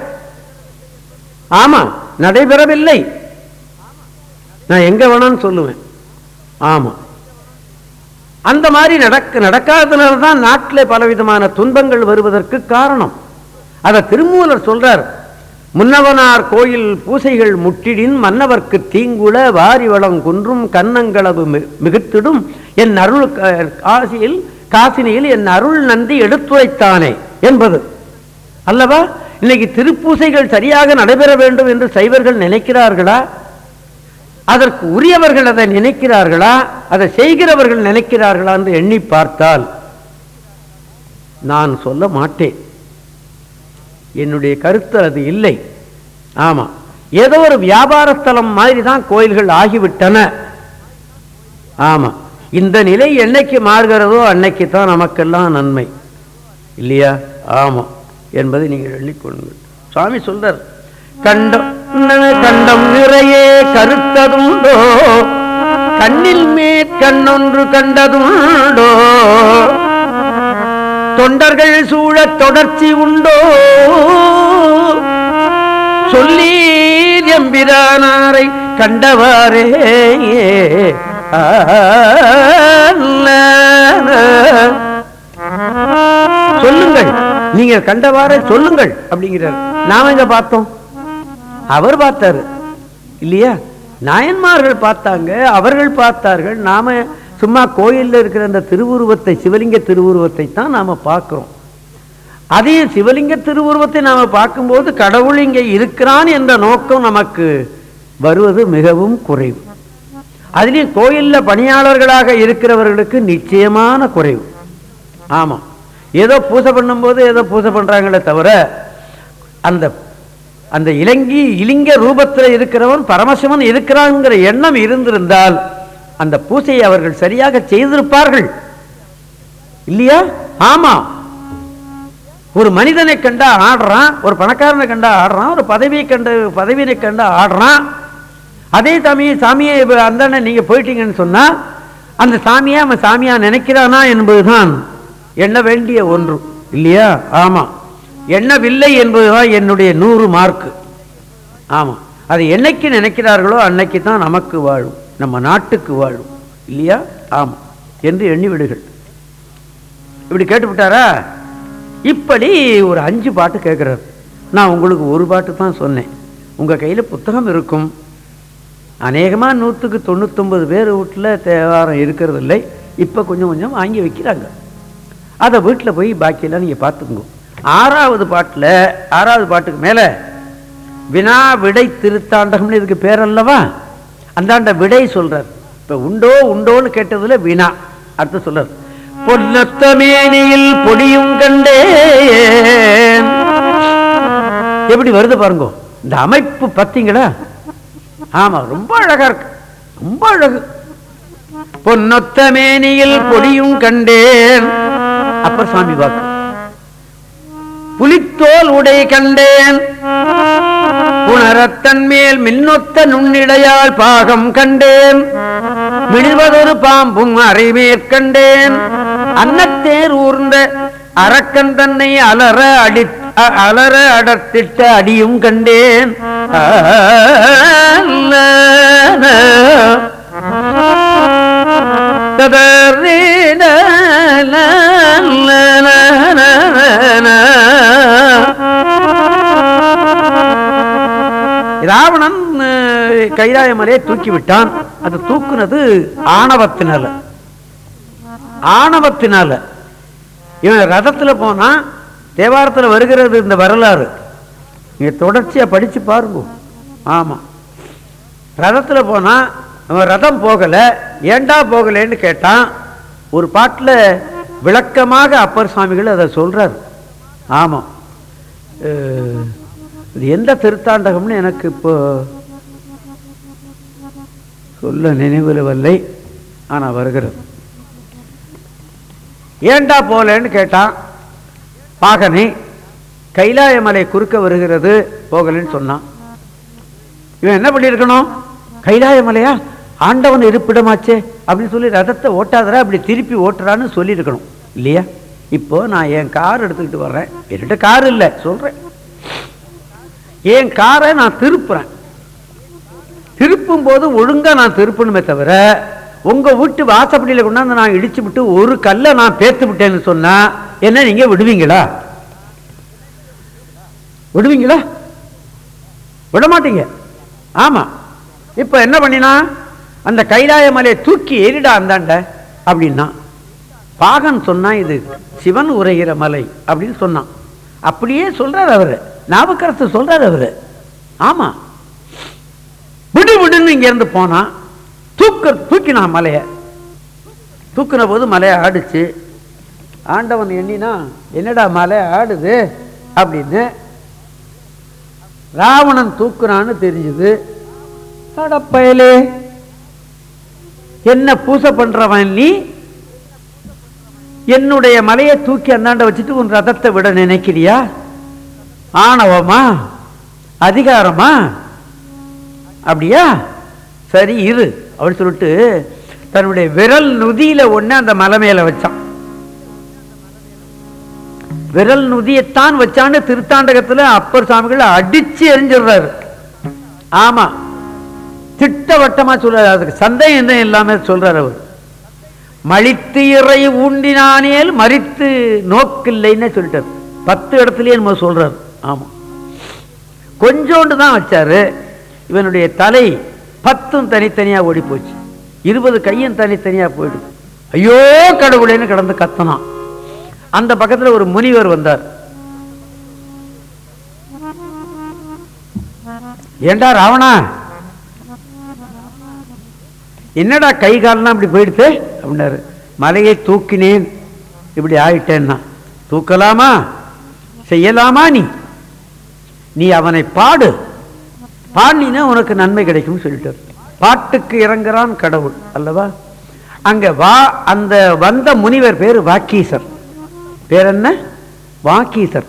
ஆமா நடைபெறவில்லை. நான் எங்க வேணான்னு சொல்லுவேன். ஆமா. அந்த மாதிரி நடக்க நடக்காததுனால தான் நாட்டில் பலவிதமான துன்பங்கள் வருவதற்கு காரணம். அதை திருமூலர் சொல்றார் முன்னவனார் கோயில் பூசைகள் முட்டிடின் மன்னவர்க்கு தீங்குள வாரி வளம் குன்றும் கன்னங்களவு மிகுத்திடும். என் அருள் ஆசியில் காசினியில் என் அருள் நந்தி எடுத்துரைத்தானே என்பது. அல்லவா? இன்னைக்கு திருப்பூசைகள் சரியாக நடைபெற வேண்டும் என்று சைவர்கள் நினைக்கிறார்களா? அதற்கு உரியவர்கள் அதை நினைக்கிறார்களா? அதை செய்கிறவர்கள் நினைக்கிறார்களா என்று எண்ணி பார்த்தால் நான் சொல்ல மாட்டேன். என்னுடைய கருத்து அது இல்லை. ஆமாம் ஏதோ ஒரு வியாபாரத்தலம் மாதிரி தான் கோயில்கள் ஆகிவிட்டன. ஆமாம் இந்த நிலை என்னைக்கு மாறுகிறதோ அன்னைக்கு தான் நமக்கெல்லாம் நன்மை. இல்லையா? ஆமா. என்பதை நீங்கள் எண்ணிக்கொள்ளுங்கள். சுவாமி சொல்றார் கண்டம் கண்டம் நிறையே கருத்ததுண்டோ? கண்ணில் மேற்கண்ணொன்று கண்டதுண்டோ? தொண்டர்கள் சூழ தொடர்ச்சி உண்டோ? சொல்லீர் எம்பிரானாரை கண்டவாரே சொல்லுங்கள். நீங்க கண்டவாறே சொல்லுங்கள் அப்படிங்கிறார். நாம எங்க பார்த்தோம்? அவர் பார்த்தாரு. இல்லையா? நாயன்மார்கள் பார்த்தாங்க அவர்கள் பார்த்தார்கள். நாம சும்மா கோயில்ல இருக்கிற அந்த திருவுருவத்தை சிவலிங்க திருவுருவத்தை தான் நாம பார்க்கிறோம். அதே சிவலிங்க திருவுருவத்தை நாம பார்க்கும்போது கடவுள் இங்கே இருக்கிறான் என்ற நோக்கம் நமக்கு வருவது மிகவும் குறைவு. அதுலேயும் கோயில்ல பணியாளர்களாக இருக்கிறவர்களுக்கு நிச்சயமான குறைவு. ஆமாம் ஏதோ பூஜை பண்ணும்போது ஏதோ பூஜை பண்றாங்களே தவிர அந்த அந்த இலங்கி இலிங்க ரூபத்தில் இருக்கிறவன் பரமசிவன் இருக்கிறாங்கிற எண்ணம் இருந்திருந்தால் அந்த பூசையை அவர்கள் சரியாக செய்திருப்பார்கள். இல்லையா? ஆமாம் ஒரு மனிதனை கண்டா ஆடுறான் ஒரு பணக்காரனை கண்டா ஆடுறான் ஒரு பதவியை கண்ட பதவியை கண்டா ஆடுறான் அதே சாமி சாமியை அந்த அந்தாண்ட நீங்கள் போயிட்டீங்கன்னு சொன்னால் அந்த சாமியை அவன் சாமியாக நினைக்கிறானா என்பதுதான் எண்ண வேண்டிய ஒன்று. இல்லையா? ஆமாம் எண்ணவில்லை என்பதுதான் என்னுடைய நூறு மார்க்கு ஆமாம் அது என்னைக்கு நினைக்கிறார்களோ அன்னைக்கு தான் நமக்கு வாழும். நம்ம நாட்டுக்கு வாழும். இல்லையா? ஆமாம் என்று எண்ணி விடுகள். இப்படி கேட்டுவிட்டாரா? இப்படி ஒரு அஞ்சு பாட்டு கேட்குறாரு. நான் உங்களுக்கு ஒரு பாட்டு தான் சொன்னேன். உங்கள் கையில் புத்தகம் இருக்கும். அநேகமாக நூற்றுக்கு தொண்ணூத்தொம்பது பேர் வீட்டில் தேவாரம் இருக்கிறது இல்லை இப்போ கொஞ்சம் கொஞ்சம் வாங்கி வைக்கிறாங்க. அதை வீட்டில் போய் பாக்கியெல்லாம் நீங்கள் பார்த்துக்கோங்க. ஆறாவது பாட்டில் ஆறாவது பாட்டுக்கு மேலே வினா விடை திருத்தாண்டகம்னு இதுக்கு பேர் அல்லவா? அந்தாண்ட விடை சொல்கிறார் இப்போ உண்டோ உண்டோன்னு கேட்டதுல வினா அடுத்து சொல்கிறார் பொன்னத்த மேனியில் பொடியும் கண்டே எப்படி வருது பாருங்க. இந்த அமைப்பு பார்த்தீங்களா ஆமா ரொம்ப அழகா இருக்கு. ரொம்ப அழகு. பொன்னொத்த மேனியில் பொடியும் கண்டேன். அப்பர் சாமி வாக்கு. புலித்தோல் உடை கண்டேன். புனரத்தன் மேல் மின்னொத்த நுண்ணிடையால் பாகம் கண்டேன். மிழ்வதொரு பாம்பும் அறைமேற்கண்டேன் அன்னத்தேர் ஊர்ந்த அரக்கன் தன்னை அலற அடித்து அலர அலற அடர்த்திட்ட அடியும் கண்டேன். ராவணன் அஹ், கைலாய தூக்கி விட்டான் அது தூக்குனது ஆணவத்தினால. ஆணவத்தினால. இவன் ரதத்துல போனா தேவாரத்தில் வருகிறது இந்த வரலாறு. நீங்கள் தொடர்ச்சியாக படித்து பாருங்க. ஆமாம் ரதத்தில் போனால் அவன் ரதம் போகலை ஏண்டா போகலைன்னு கேட்டான். ஒரு பாட்டில் விளக்கமாக அப்பர் சுவாமிகள் அதை சொல்கிறார் ஆமாம் இது எந்த திருத்தாண்டகம்னு எனக்கு இப்போ சொல்ல நினைவில் வரலை. ஆனால் வருகிறது. ஏண்டா போகலன்னு கேட்டான். பாகனை கைலாய மலை குறுக்க வருகிறது போகலன்னு சொன்னான். இவன் என்ன பண்ணியிருக்கணும்? கைலாய மலையா ஆண்டவன் இருப்பிடமாச்சே அப்படின்னு சொல்லி ரதத்தை ஓட்டாதரா அப்படி திருப்பி ஓட்டுறான்னு சொல்லியிருக்கணும். இல்லையா? இப்போ நான் என் கார் எடுத்துக்கிட்டு வர்றேன். என்கிட்ட கார் இல்லை சொல்றேன். என் காரை நான் திருப்புறேன். திருப்பும் போது ஒழுங்கா நான் திருப்பணுமே தவிர உங்க வீட்டு வாசப்படியில் கொண்டாந்து நான் இடிச்சு விட்டு ஒரு கல்லை நான் பேத்து விட்டேன்னு சொன்னா என்ன நீங்க விடுவீங்களா? விடுவீங்களா? விடமாட்டீங்க. ஆமா. இப்ப என்ன பண்ணினா அந்த கைலாய மலையை தூக்கி எரிடா அந்தாண்ட அப்படின்னா பாகன் சொன்னா இது சிவன் உரைகிற மலை அப்படின்னு சொன்னான். அப்படியே சொல்றாரு அவரு. நாவுக்கரசு சொல்றாரு அவரு. ஆமா. விடு விடுன்னு இங்க இருந்து போனான் தூக்க தூக்கினான் மலையை. தூக்கின போது மலையை ஆடிச்சு. ஆண்டவன் எண்ணினா என்னடா மலை ஆடுது? அப்படின்னு ராவணன் தூக்குறான்னு தெரிஞ்சுது. அடப்பயலே என்ன பூசை பண்றவன் நீ? என்னுடைய மலையை தூக்கி அந்தாண்ட வச்சுட்டு உன் ரதத்தை விட நினைக்கிறியா? ஆணவமா? அதிகாரமா? அப்படியா? சரி இரு. அப்படின்னு சொல்லிட்டு தன்னுடைய விரல் நுதியில ஒன்று அந்த மலை மேலே வச்சான். விரல் நுதியைத்தான் வச்சான்னு திருத்தாண்டகத்துல அப்பர் சாமிகள் அடிச்சு எரிஞ்சிடுறாரு. ஆமா. திட்டவட்டமா சொல்றாரு. அதுக்கு சந்தேகம் தான் இல்லாம சொல்றாரு அவர். மழித்து இறை ஊண்டினானேல் மறித்து நோக்கில்லைன்னு சொல்லிட்டார். பத்து இடத்துலயே நம்ம சொல்றாரு. ஆமா. கொஞ்சோண்டு தான் வச்சாரு. இவனுடைய தலை பத்தும் தனித்தனியா ஓடி போச்சு இருபது கையும் தனித்தனியா போயிடுது. ஐயோ கடவுளேன்னு கடந்து கத்தனான். அந்த பக்கத்துல ஒரு முனிவர் வந்தார். ஏண்டா ராவணா? என்னடா கை கால்லாம் இப்படி போயிடுத்து? அப்படின்னாரு. மலையை தூக்கினேன். இப்படி ஆயிட்டேன்னா. தூக்கலாமா? செய்யலாமா நீ? நீ அவனை பாடு. பாடினா உனக்கு நன்மை கிடைக்கும்னு சொல்லிட்டார். பாட்டுக்கு இறங்குறான் கடவுள் அல்லவா? அங்க வா அந்த வந்த முனிவர் பேரு வாக்கீசர். பேர் என்ன வாக்கீசர்.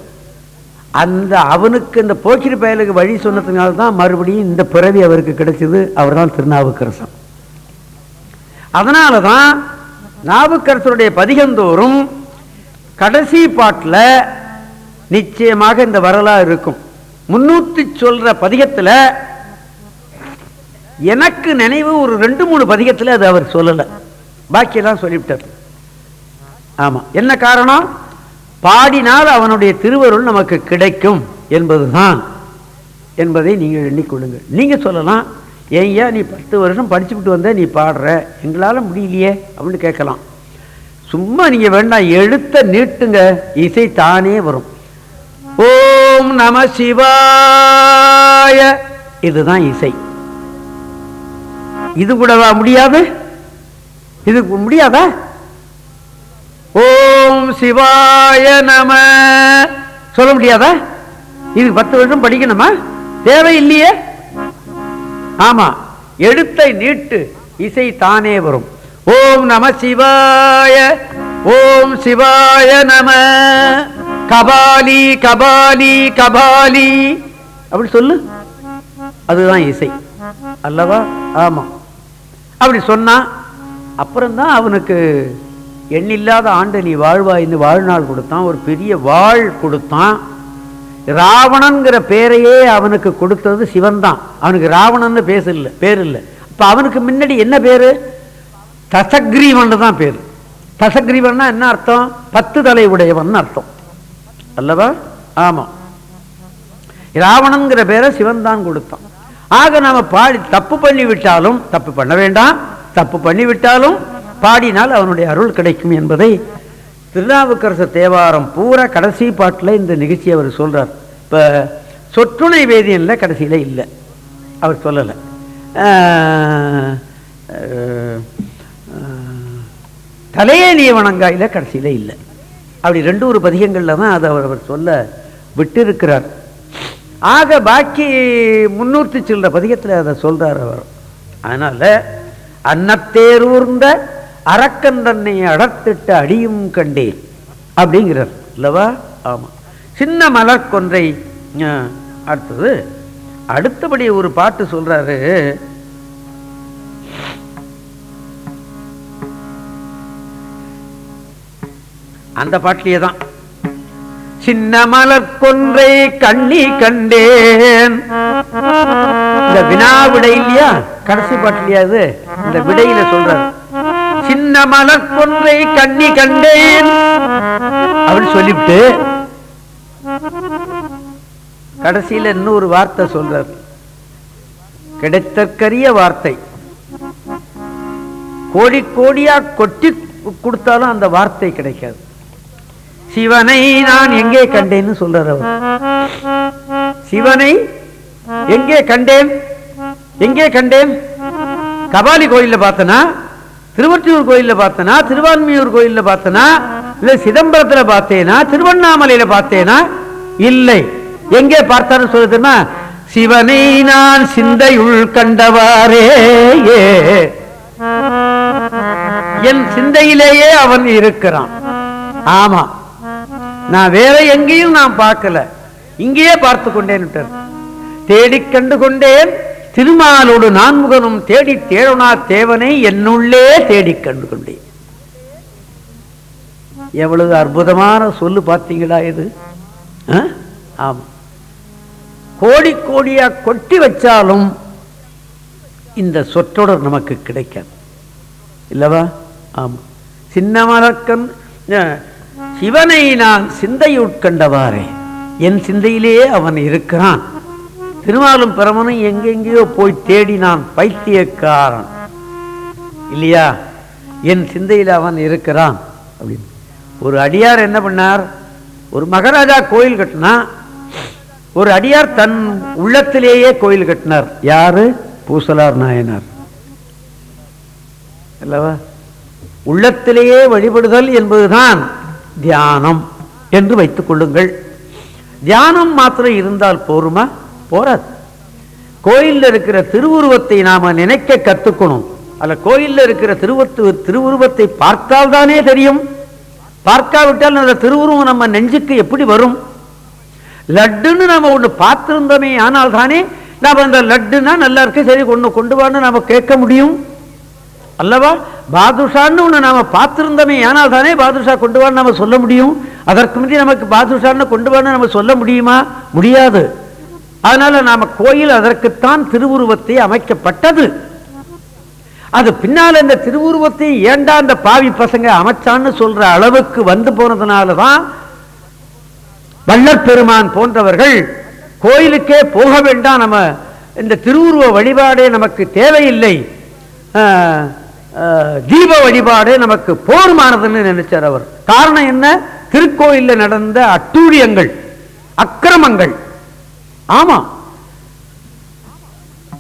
அந்த அவனுக்கு இந்த போக்கிரி பயலுக்கு வழி சொன்னதுனால தான் மறுபடியும் இந்த பிறவி அவருக்கு கிடைச்சது. அவர் தான் திருநாவுக்கரசன் அதனால தான் நாவுக்கரசருடைய பதிகந்தோறும் கடைசி பாட்டில் நிச்சயமாக இந்த வரலாறு இருக்கும். முன்னூத்தி சொல்ற பதிகத்துல எனக்கு நினைவு ஒரு ரெண்டு மூணு பதிகத்துல அது அவர் சொல்லலை. பாக்கியெல்லாம் சொல்லிவிட்டார். ஆமா. என்ன காரணம்? பாடினால் அவனுடைய திருவருள் நமக்கு கிடைக்கும் என்பதுதான் என்பதை நீங்கள் எண்ணிக்கொள்ளுங்கள். நீங்கள் சொல்லலாம் ஏய்யா நீ பத்து வருஷம் படிச்சுக்கிட்டு வந்த நீ பாடுற. எங்களால் முடியலையே அப்படின்னு கேட்கலாம். சும்மா நீங்கள் வேண்டாம் எழுத்த நீட்டுங்க இசை தானே வரும். ஓம் நம சிவாய. இதுதான் இசை. இது கூடவா முடியாது? இது முடியாதா? ஓம் சிவாய நம. சொல்ல முடியாதா? இது பத்து வருஷம் படிக்கணுமா? தேவை இல்லையே ஆமா எழுத்தை நீட்டு இசை தானே வரும். ஓம் நம சிவாய ஓம் சிவாய நம. கபாலி கபாலி கபாலி. அப்படி சொல்லு. அதுதான் இசை. அல்லவா? ஆமா. அப்படி சொன்னா அப்புறம்தான் அவனுக்கு எண்ணில்லாத ஆண்டு நீ வாழ்வாய்ந்து வாழ்நாள் கொடுத்தான் ஒரு பெரிய வாழ் கொடுத்தான். ராவணன்கிற பேரையே அவனுக்கு கொடுத்தது சிவன் தான் அவனுக்கு ராவணன்னு பேச இல்லை பேர் இல்லை அப்ப அவனுக்கு முன்னாடி என்ன பேரு? தசக்ரீவன் தான் பேர். தசக்ரீவன்னா என்ன அர்த்தம்? பத்து தலை உடையவன் அர்த்தம். அல்லவா? ஆமா. ராவணங்கிற பேரை சிவன் தான் கொடுத்தான். ஆக நாம பாடி தப்பு பண்ணி விட்டாலும் தப்பு பண்ண வேண்டாம். தப்பு பண்ணி விட்டாலும் பாடினால் அவனுடைய அருள் கிடைக்கும் என்பதை திருநாவுக்கரசு தேவாரம் பூரா கடைசி பாட்டில் இந்த நிகழ்ச்சி அவர் சொல்கிறார் இப்போ சொற்றுணை வேதியனில் கடைசியில் இல்லை. அவர் சொல்லலை. தலையே நீ கடைசியில் இல்லை. அப்படி ரெண்டு ஒரு பதிகங்களில் தான் அதை அவர் அவர் சொல்ல விட்டிருக்கிறார். ஆக பாக்கி முன்னூற்றி சில்லற பதிகத்தில் அதை சொல்கிறார் அவர். அதனால் அன்னத்தேரூர்ந்த அரக்கன் தன்னை அடர்த்திட்ட அடியும் கண்டேன் அப்படிங்கிறார். இல்லவா? ஆமாம் சின்ன மலர் கொன்றை அடுத்தது அடுத்தபடி ஒரு பாட்டு சொல்றாரு. அந்த பாட்டிலேயே தான். சின்ன மலர் கொன்றை கண்ணி கண்டேன். இந்த வினா விடை இல்லையா? கடைசி பாட்டிலையாது இந்த விடையில சொல்றாரு. சின்ன மலர்பொன்றை கண்ணி கண்டேன். அப்படின்னு சொல்லிவிட்டு கடைசியில் இன்னொரு வார்த்தை சொல்றார். கிடைத்தற்கரிய வார்த்தை. கோடி கோடியா கொட்டி கொடுத்தாலும் அந்த வார்த்தை கிடைக்காது. சிவனை நான் எங்கே கண்டேன்னு சொல்றார் அவர். சிவனை எங்கே கண்டேன்? எங்கே கண்டேன்? கபாலி கோயில பார்த்தனா? திருவொற்றியூர் கோயிலில் பார்த்தனா திருவான்மியூர் கோயிலில் பார்த்தனா இல்லை சிதம்பரத்துல பார்த்தேனா திருவண்ணாமலையில பார்த்தேனா? இல்லை. எங்கே பார்த்தான்னு சொல்ல தெரியுமா? சிவனை நான் சிந்தையுள் கண்டவாறே என் சிந்தையிலேயே அவன் இருக்கிறான். ஆமா. நான் வேற எங்கேயும் நான் பார்க்கல. இங்கேயே பார்த்து கொண்டேன் தேடி தேடிக் கண்டு கொண்டேன். திருமாலோடு நான்முகனும் தேடி தேடனா தேவனை என்னுள்ளே தேடிக் கண்டு கொண்டேன் எவ்வளவு அற்புதமான சொல்லு பார்த்தீங்களா இது? ஆமா. கோடி கோடியா கொட்டி வச்சாலும் இந்த சொற்றொடர் நமக்கு கிடைக்காது. இல்லவா? ஆமாம் சின்னமலக்கன் சிவனை நான் சிந்தையுட்கண்டவாறே. என் சிந்தையிலேயே அவன் இருக்கிறான். திருமாலும் பிரமனும் எங்கெங்கேயோ போய் தேடி நான் பைத்தியக்காரன். இல்லையா? என் சிந்தையில் அவன் இருக்கிறான் அப்படின்னு. ஒரு அடியார் என்ன பண்ணார்? ஒரு மகாராஜா கோயில் கட்டினா ஒரு அடியார் தன் உள்ளத்திலேயே கோயில் கட்டினார். யாரு? பூசலார் நாயனார். அல்லவா? உள்ளத்திலேயே வழிபடுதல் என்பதுதான் தியானம் என்று வைத்துக் கொள்ளுங்கள். தியானம் மாத்திரம் இருந்தால் போருமா? போறாது. கோயிலில் இருக்கிற திருவுருவத்தை நாம நினைக்க கத்துக்கணும். அல்ல கோயிலில் இருக்கிற திருவத்து திருவுருவத்தை பார்த்தால் தானே தெரியும். பார்க்காவிட்டால் அந்த திருவுருவம் நம்ம நெஞ்சுக்கு எப்படி வரும்? லட்டுன்னு நம்ம ஒன்று பார்த்துருந்தோமே ஆனால் தானே நாம் அந்த லட்டுன்னா நல்லா இருக்கு சரி ஒன்று கொண்டு வான்னு நாம் கேட்க முடியும். அல்லவா? பாதுஷான்னு ஒன்று நாம் பார்த்துருந்தோமே ஆனால் தானே பாதுஷா கொண்டு வான்னு நம்ம சொல்ல முடியும். அதற்கு முந்தைய நமக்கு பாதுஷான்னு கொண்டு வான்னு நம்ம சொல்ல முடியுமா? முடியாது. அதனால நாம கோயில் அதற்குத்தான் திருவுருவத்தை அமைக்கப்பட்டது. அது பின்னால இந்த திருவுருவத்தை ஏண்டா அந்த பாவி பசங்க அமைச்சான்னு சொல்ற அளவுக்கு வந்து போனதுனாலதான் தான் பெருமான் போன்றவர்கள் கோயிலுக்கே போக வேண்டாம் நம்ம இந்த திருவுருவ வழிபாடே நமக்கு தேவையில்லை. ஆஹ், ஆஹ், தீப வழிபாடே நமக்கு போர்மானதுன்னு நினைச்சார் அவர். காரணம் என்ன? திருக்கோயில்ல நடந்த அட்டூழியங்கள் அக்கிரமங்கள். ஆமாம்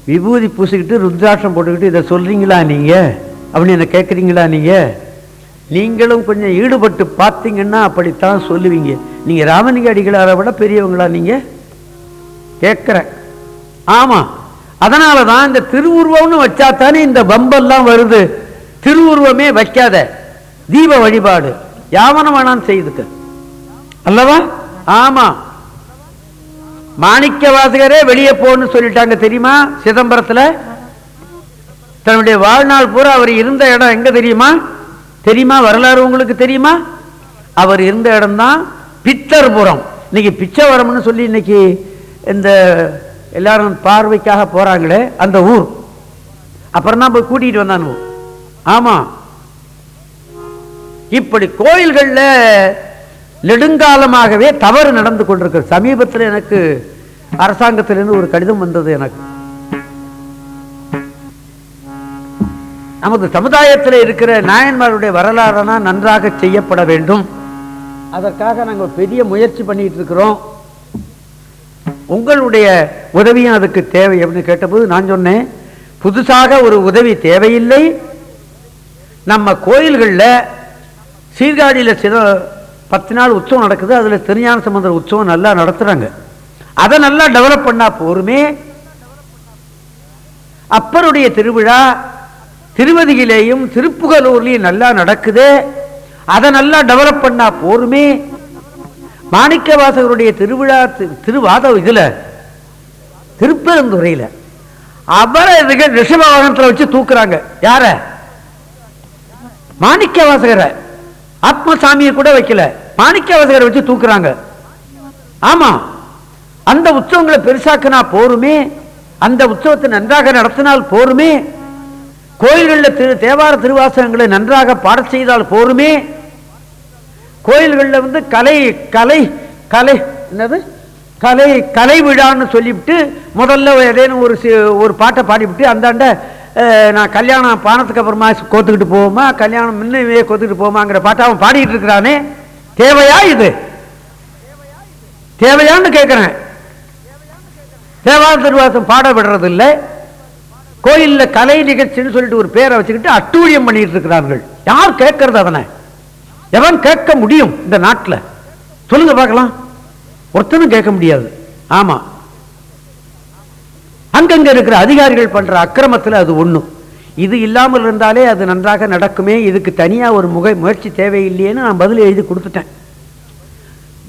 விபூதி பூசிக்கிட்டு ருத்ராட்சம் போட்டுக்கிட்டு இதை சொல்றீங்களா நீங்க? அப்படின்னு என்ன கேட்குறீங்களா நீங்க? நீங்களும் கொஞ்சம் ஈடுபட்டு பார்த்தீங்கன்னா அப்படித்தான் சொல்லுவீங்க. நீங்க ராமலிங்க அடிகளாரை விட பெரியவங்களா நீங்க? கேட்குறேன் ஆமாம் அதனால தான் இந்த திருவுருவம்னு வச்சா தானே இந்த பம்பெல்லாம் வருது. திருவுருவமே வைக்காத. தீப வழிபாடு. யாவனம் வேணாம் செய்துக்க. அல்லவா? ஆமாம் மாணிக்க வாசகரே வெளியே போன்னு சொல்லிட்டாங்க தெரியுமா? சிதம்பரத்தில்? தன்னுடைய வாழ்நாள் பூரா அவர் இருந்த இடம் எங்க தெரியுமா? தெரியுமா? வரலாறு உங்களுக்கு தெரியுமா? அவர் இருந்த இடம்தான் பித்தர்புரம். இன்னைக்கு பிச்சவரம்னு சொல்லி இன்னைக்கு இந்த எல்லாரும் பார்வைக்காக போறாங்களே அந்த ஊர். அப்புறம் தான் போய் கூட்டிகிட்டு வந்தானு ஆமாம் இப்படி கோயில்களில் நெடுங்காலமாகவே தவறு நடந்து கொண்டிருக்கு சமீபத்தில் எனக்கு அரசாங்கத்திலிருந்து ஒரு கடிதம் வந்தது எனக்கு. நமது சமுதாயத்தில் இருக்கிற நாயன்மாருடைய வரலாறுனா நன்றாக செய்யப்பட வேண்டும். அதற்காக நாங்கள் பெரிய முயற்சி பண்ணிட்டு இருக்கிறோம். உங்களுடைய உதவியும் அதுக்கு தேவை அப்படின்னு கேட்டபோது நான் சொன்னேன் புதுசாக ஒரு உதவி தேவையில்லை. நம்ம கோயில்களில் சீர்காழியில் சில பத்து நாள் உற்சவம் நடக்குது அதில் திருஞான சம்பந்தர் உற்சவம் நல்லா நடத்துகிறாங்க அதை நல்லா டெவலப் பண்ணால் போருமே. அப்பருடைய திருவிழா திருவதியிலேயும் திருப்புகலூர்லேயும் நல்லா நடக்குது. அதை நல்லா டெவலப் பண்ணால் போருமே. மாணிக்க வாசகருடைய திருவிழா தி- திருவாத இதில் திருப்பெருந்துறையில். அவரை இதுக ரிஷப வாகனத்தில் வச்சு தூக்குறாங்க. யார? மாணிக்க வாசகரை ஆத்மசாமியை கூட வைக்கல. மாணிக்க வச்சு தூக்குறாங்க. ஆமா. அந்த உற்சவங்களை பெருசாக்கினா போருமே. அந்த உற்சவத்தை நன்றாக நடத்தினால் போருமே. கோயில்களில் திரு தேவார திருவாசகங்களை நன்றாக பாட செய்தால் போருமே. கோயில்களில் வந்து கலை கலை கலை என்னது? கலை கலை விழான்னு சொல்லிவிட்டு முதல்ல ஏதேனும் ஒரு ஒரு பாட்டை பாடிவிட்டு அந்தாண்ட நான் கல்யாணம் பானத்துக்கு அப்புறமா கோத்துக்கிட்டு போவோமா? கல்யாணம் முன்னே கோத்துக்கிட்டு போவோமாங்கிற பாட்டை அவன் பாடிக்கிட்டு இருக்கிறானே. தேவையா இது? தேவையான்னு கேட்குறேன் தேவா திருவாசம் பாட விடுறது இல்லை கோயிலில் கலை நிகழ்ச்சின்னு சொல்லிட்டு ஒரு பேரை வச்சுக்கிட்டு அட்டூழியம் பண்ணிட்டு இருக்கிறார்கள். யார் கேட்கறது அதனை? எவன் கேட்க முடியும் இந்த நாட்டில்? சொல்லுங்க பார்க்கலாம். ஒருத்தனும் கேட்க முடியாது. ஆமாம் அங்கங்க இருக்கிற அதிகாரிகள் பண்ற அக்கிரமத்தில் அது ஒன்றும் இது இல்லாமல் இருந்தாலே அது நன்றாக நடக்குமே. இதுக்கு தனியாக ஒரு முக முயற்சி தேவையில்லையேன்னு நான் பதில் எழுதி கொடுத்துட்டேன்.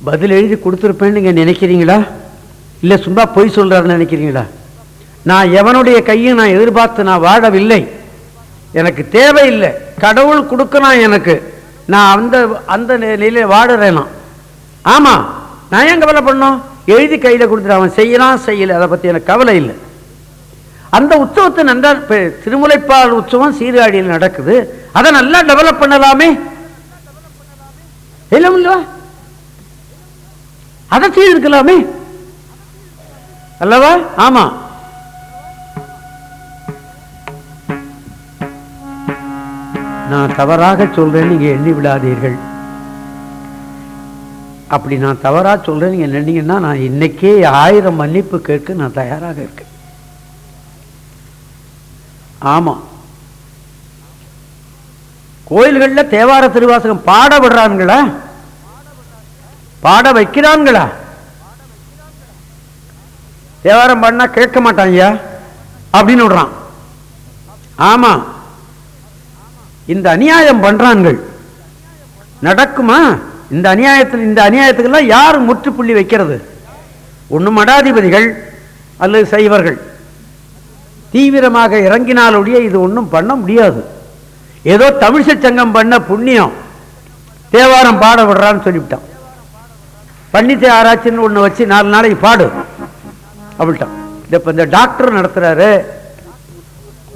பதில் எழுதி கொடுத்துருப்பேன்னு நீங்கள் நினைக்கிறீங்களா? இல்லை சும்மா பொய் சொல்கிறாருன்னு நினைக்கிறீங்களா? நான் எவனுடைய கையும் நான் எதிர்பார்த்து நான் வாழவில்லை. எனக்கு தேவையில்லை. கடவுள் கொடுக்கலாம் எனக்கு. நான் அந்த அந்த நிலையில் வாடுறேனா ஆமாம் நான் ஏன் கவலை பண்ணோம்? எழுதி கையில் கொடுத்துட்டு அவன் செய்யலாம் செய்யலை. அதை பற்றி எனக்கு கவலை இல்லை. அந்த உற்சவத்தை நல்லா இப்ப திருமுலைப்பால் உற்சவம் சீர்காழியில் நடக்குது. அதை நல்லா டெவலப் பண்ணலாமே. இல்லை அதை செய்திருக்கலாமே. அல்லவா? ஆமா. நான் தவறாக சொல்றேன் நீங்க எண்ணி விடாதீர்கள். அப்படி நான் தவறா சொல்றேன் நீங்க நின்னீங்கன்னா நான் இன்னைக்கே ஆயிரம் மன்னிப்பு கேட்க நான் தயாராக இருக்கேன். ஆமா. கோயில்களில் தேவார திருவாசகம் பாட விடுறான்களா பாட வைக்கிறாங்களா தேவாரம் பாடினா கேட்க மாட்டான் ஐயா அப்படின்னு விடுறான். ஆமா. இந்த அநியாயம் பண்றான்கள். நடக்குமா? இந்த அநியாயத்தில் இந்த அநியாயத்துக்கெல்லாம் யார் முற்றுப்புள்ளி வைக்கிறது? ஒன்று மடாதிபதிகள் அல்லது சைவர்கள். தீவிரமாக இறங்கினாலுடைய இது ஒன்றும் பண்ண முடியாது. ஏதோ தமிழிசை சங்கம் பண்ண புண்ணியம். தேவாரம் பாட விடுறான்னு சொல்லிவிட்டான். பன்னித்தே ஆராய்ச்சின்னு ஒன்று வச்சு நாலு நாளைக்கு பாடு. அப்படின்ட்டான் இந்த இப்போ இந்த டாக்டர் நடத்துகிறாரு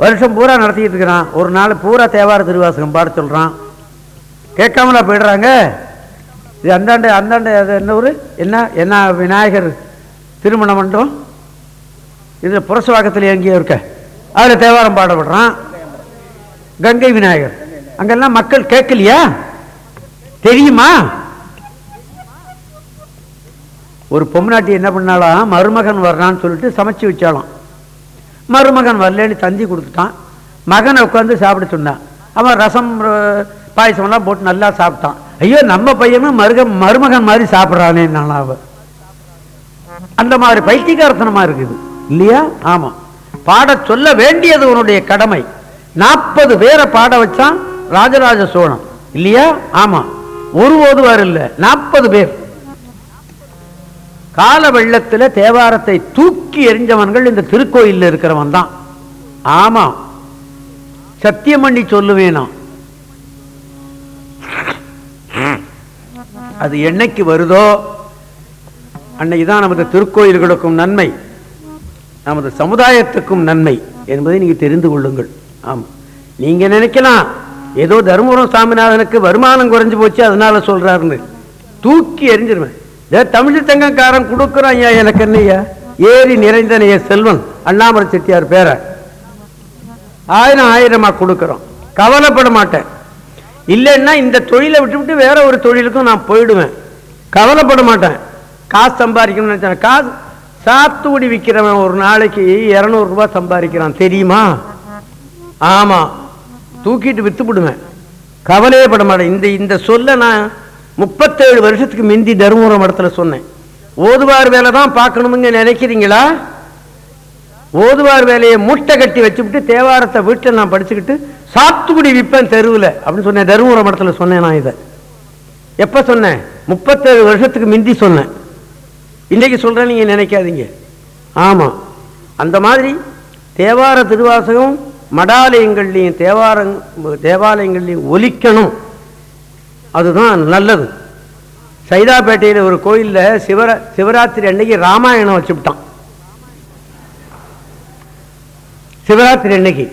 வருஷம் பூரா நடத்திக்கிட்டு இருக்கிறான். ஒரு நாள் பூரா தேவார திருவாசகம் பாட சொல்கிறான் கேட்காமலா போயிடுறாங்க. இது அந்தாண்ட அந்தாண்ட அது என்ன ஊர்? என்ன என்ன விநாயகர் திருமண மண்டபம்? இது புரசவாக்கத்தில் எங்கேயோ இருக்க. அதில் தேவாரம் பாட விடுறான் கங்கை விநாயகர். அங்கெல்லாம் மக்கள் கேட்கலையா? தெரியுமா? ஒரு பொம்னாட்டி என்ன பண்ணாலாம் மருமகன் வர்றான்னு சொல்லிட்டு சமைச்சு வச்சாலாம் மருமகன் வரலன்னு தந்தி கொடுத்துட்டான். மகனை உட்காந்து சாப்பிட சொன்னான். அவன் ரசம் பாயசம்லாம் போட்டு நல்லா சாப்பிட்டான். ஐயோ நம்ம பையனும் மருக மருமகன் மாதிரி சாப்பிட்றானே நான் அவன் அந்த மாதிரி பைத்தியகாரத்தனமா இருக்குது. இல்லையா? ஆமா. பாட சொல்ல வேண்டியது உன்னுடைய கடமை. நாற்பது பேரை பாட வச்சான் ராஜராஜ சோழன். இல்லையா? ஆமா. ஒரு ஓதுவார் இல்லை நாற்பது பேர். கால வெள்ளத்துல தேவாரத்தை தூக்கி எரிஞ்சவன்கள் இந்த திருக்கோயில்ல இருக்கிறவன் தான். ஆமா. சத்தியம் பண்ணி சொல்லுவேனா? அது என்னைக்கு வருதோ? அன்னைக்கு தான் நமது திருக்கோயில்களுக்கும் நன்மை. நமது சமுதாயத்துக்கும் நன்மை என்பதை நீங்க தெரிந்து கொள்ளுங்கள். ஆமா. நீங்க நினைக்கலாம் ஏதோ தருமபுரம் சாமிநாதனுக்கு வருமானம் குறைஞ்சு போச்சு அதனால சொல்றாருன்னு. தூக்கி எறிஞ்சிருவேன். ஏ தமிழ் தங்கக்காரன் கொடுக்குறான் ஐயா எனக்கு என்னய்யா ஏரி நிறைந்தனைய செல்வன் அண்ணாமலை செட்டியார் பேர. ஆயிரம் ஆயிரமா கொடுக்குறோம். கவலைப்பட மாட்டேன். இல்லைன்னா இந்த தொழிலை விட்டுவிட்டு வேற ஒரு தொழிலுக்கும் நான் போயிடுவேன். கவலைப்பட மாட்டேன். காசு சம்பாதிக்கணும்னு நினைச்சேன். காசு சாத்துக்குடி விற்கிறவன் ஒரு நாளைக்கு இரநூறுபா சம்பாதிக்கிறான். தெரியுமா? ஆமா. தூக்கிட்டு வித்து விடுவேன் கவலையே பட மாட்டேன். இந்த இந்த சொல்ல நான் முப்பத்தேழு வருஷத்துக்கு மிந்தி தருமபுரம் இடத்துல சொன்னேன். ஓதுவார் வேலை தான் பார்க்கணுமுங்க நினைக்கிறீங்களா? ஓதுவார் வேலையை மூட்டை கட்டி வச்சுவிட்டு தேவாரத்தை வீட்டில் நான் படிச்சுக்கிட்டு சாத்துக்குடி விற்பேன் தெருவில் அப்படின்னு சொன்னேன். தருமபுரம் இடத்துல சொன்னேன் நான் இதை. எப்போ சொன்னேன்? முப்பத்தேழு வருஷத்துக்கு மிந்தி சொன்னேன். இன்றைக்கு சொல்கிறேன் நீங்கள் நினைக்காதீங்க. ஆமாம் அந்த மாதிரி தேவார திருவாசகம் மடாலயங்கள்லையும் தேவாரங் தேவாலயங்கள்லையும் ஒலிக்கணும். அதுதான் நல்லது. சைதாப்பேட்டையில் ஒரு கோயிலில் சிவர சிவராத்திரி அன்னைக்கு ராமாயணம் வச்சுவிட்டான் சிவராத்திரி அன்னைக்கு.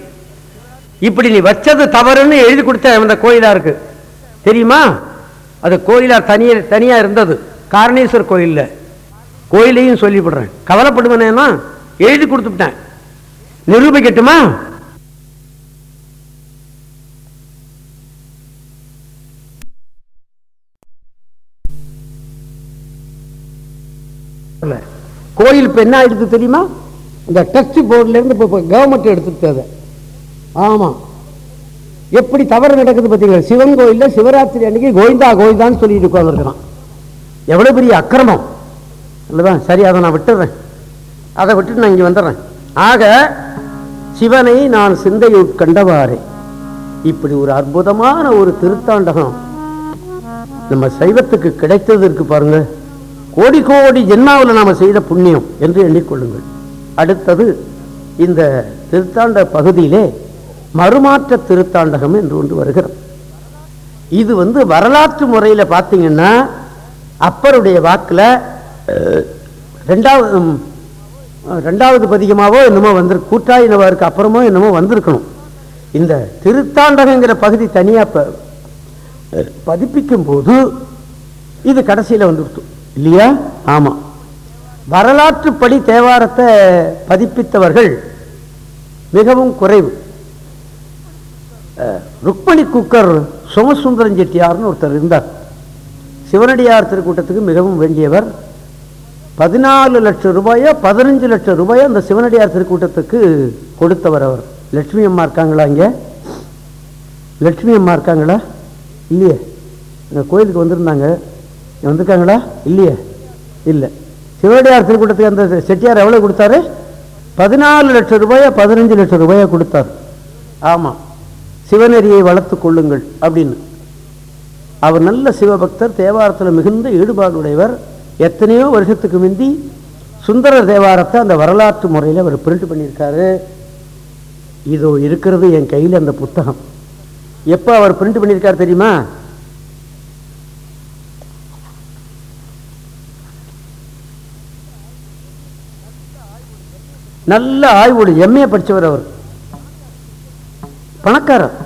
இப்படி நீ வச்சது தவறுன்னு எழுதி கொடுத்த அந்த கோயிலாக இருக்கு. தெரியுமா? அது கோயிலாக தனியாக தனியாக இருந்தது. காரணேஸ்வர் கோயிலில். கோயிலையும் சொல்லிவிடுறேன். கவலைப்படுவேனேன்னா எழுதி கொடுத்துட்டேன் நிரூபிக்கட்டுமா? இல்ல. கோயில் இப்போ என்ன ஆயிடுது தெரியுமா? இந்த டெஸ்ட் போர்டுலேருந்து இப்போ கவர்மெண்ட் எடுத்துட்டு அதை. ஆமாம் எப்படி தவறு நடக்குது பார்த்தீங்களா? சிவன் கோயிலில் சிவராத்திரி அன்னைக்கு கோவிந்தா கோவிந்தான்னு சொல்லிட்டு உட்காந்துருக்கிறான் எவ்வளோ பெரிய அக்கிரமம். இல்லைதான்? சரி அதை நான் விட்டுறேன். அதை விட்டுட்டு நான் இங்கே வந்துடுறேன் ஆக சிவனை நான் சிந்தை உட்கண்டவாறு இப்படி ஒரு அற்புதமான ஒரு திருத்தாண்டகம் நம்ம சைவத்துக்கு கிடைத்தது இருக்கு பாருங்க. கோடி கோடி ஜென்மாவில் நாம செய்த புண்ணியம் என்று எண்ணிக்கொள்ளுங்கள். அடுத்தது இந்த திருத்தாண்ட பகுதியிலே மறுமாற்ற திருத்தாண்டகம் என்று ஒன்று வருகிறது. இது வந்து வரலாற்று முறையில் பார்த்தீங்கன்னா அப்பருடைய வாக்கில் ரெண்டாவது ரெண்டாவது பதிகமாவோ என்னமோ வந்து கூட்டாயினவாருக்கு அப்புறமோ என்னமோ வந்திருக்கணும். இந்த திருத்தாண்டகங்கிற பகுதி தனியாக ப பதிப்பிக்கும் போது இது கடைசியில் வந்துருச்சு இல்லையா? ஆமாம் வரலாற்றுப்படி தேவாரத்தை பதிப்பித்தவர்கள் மிகவும் குறைவு. ருக்மணி குக்கர் சோமசுந்தரம் செட்டியார்னு ஒருத்தர் இருந்தார். சிவனடியார் திருக்கூட்டத்துக்கு மிகவும் வேண்டியவர் பதினாலு லட்சம் ரூபாயோ பதினஞ்சு லட்சம் ரூபாயோ அந்த சிவனடியார் திருக்கூட்டத்துக்கு கொடுத்தவர் அவர். லட்சுமி அம்மா இருக்காங்களா இங்கே? லட்சுமி அம்மா இருக்காங்களா? இல்லையே. எங்கள் கோயிலுக்கு வந்திருந்தாங்க. வந்திருக்காங்களா? இல்லையே. இல்லை. சிவனடியார் திருக்கூட்டத்துக்கு அந்த செட்டியார் எவ்வளோ கொடுத்தாரு? பதினாலு லட்சம் ரூபாயா பதினஞ்சு லட்சம் ரூபாயா கொடுத்தார். ஆமாம் சிவநெறியை வளர்த்துக் கொள்ளுங்கள் அப்படின்னு. அவர் நல்ல சிவபக்தர் தேவாரத்தில் மிகுந்த ஈடுபாடுடையவர். எத்தனையோ வருஷத்துக்கு முந்தி சுந்தரர் தேவாரத்தை அந்த வரலாற்று முறையில் அவர் பிரிண்ட் பண்ணியிருக்காரு. இதோ இருக்கிறது என் கையில் அந்த புத்தகம். எப்போ அவர் பிரிண்ட் பண்ணியிருக்கார் தெரியுமா? நல்ல ஆய்வோடு எம்ஏ படிச்சவர் அவர். பணக்காரர்.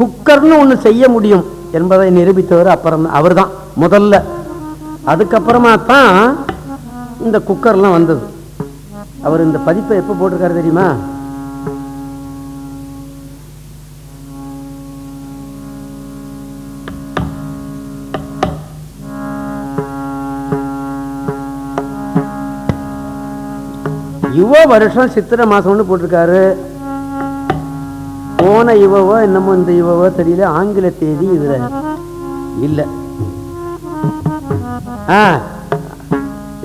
குக்கர்னு ஒன்று செய்ய முடியும் என்பதை நிரூபித்தவர் அப்புறம் அவர் தான் முதல்ல அதுக்கப்புறமா தான் இந்த குக்கர்லாம் வந்தது. அவர் இந்த பதிப்பை எப்போ போட்டிருக்காரு தெரியுமா? யுவ வருஷம் சித்திரை மாசம்னு போட்டிருக்காரு. போன இவவோ என்னமோ இந்த இவவோ தெரியல ஆங்கில தேதி இதில். இல்ல.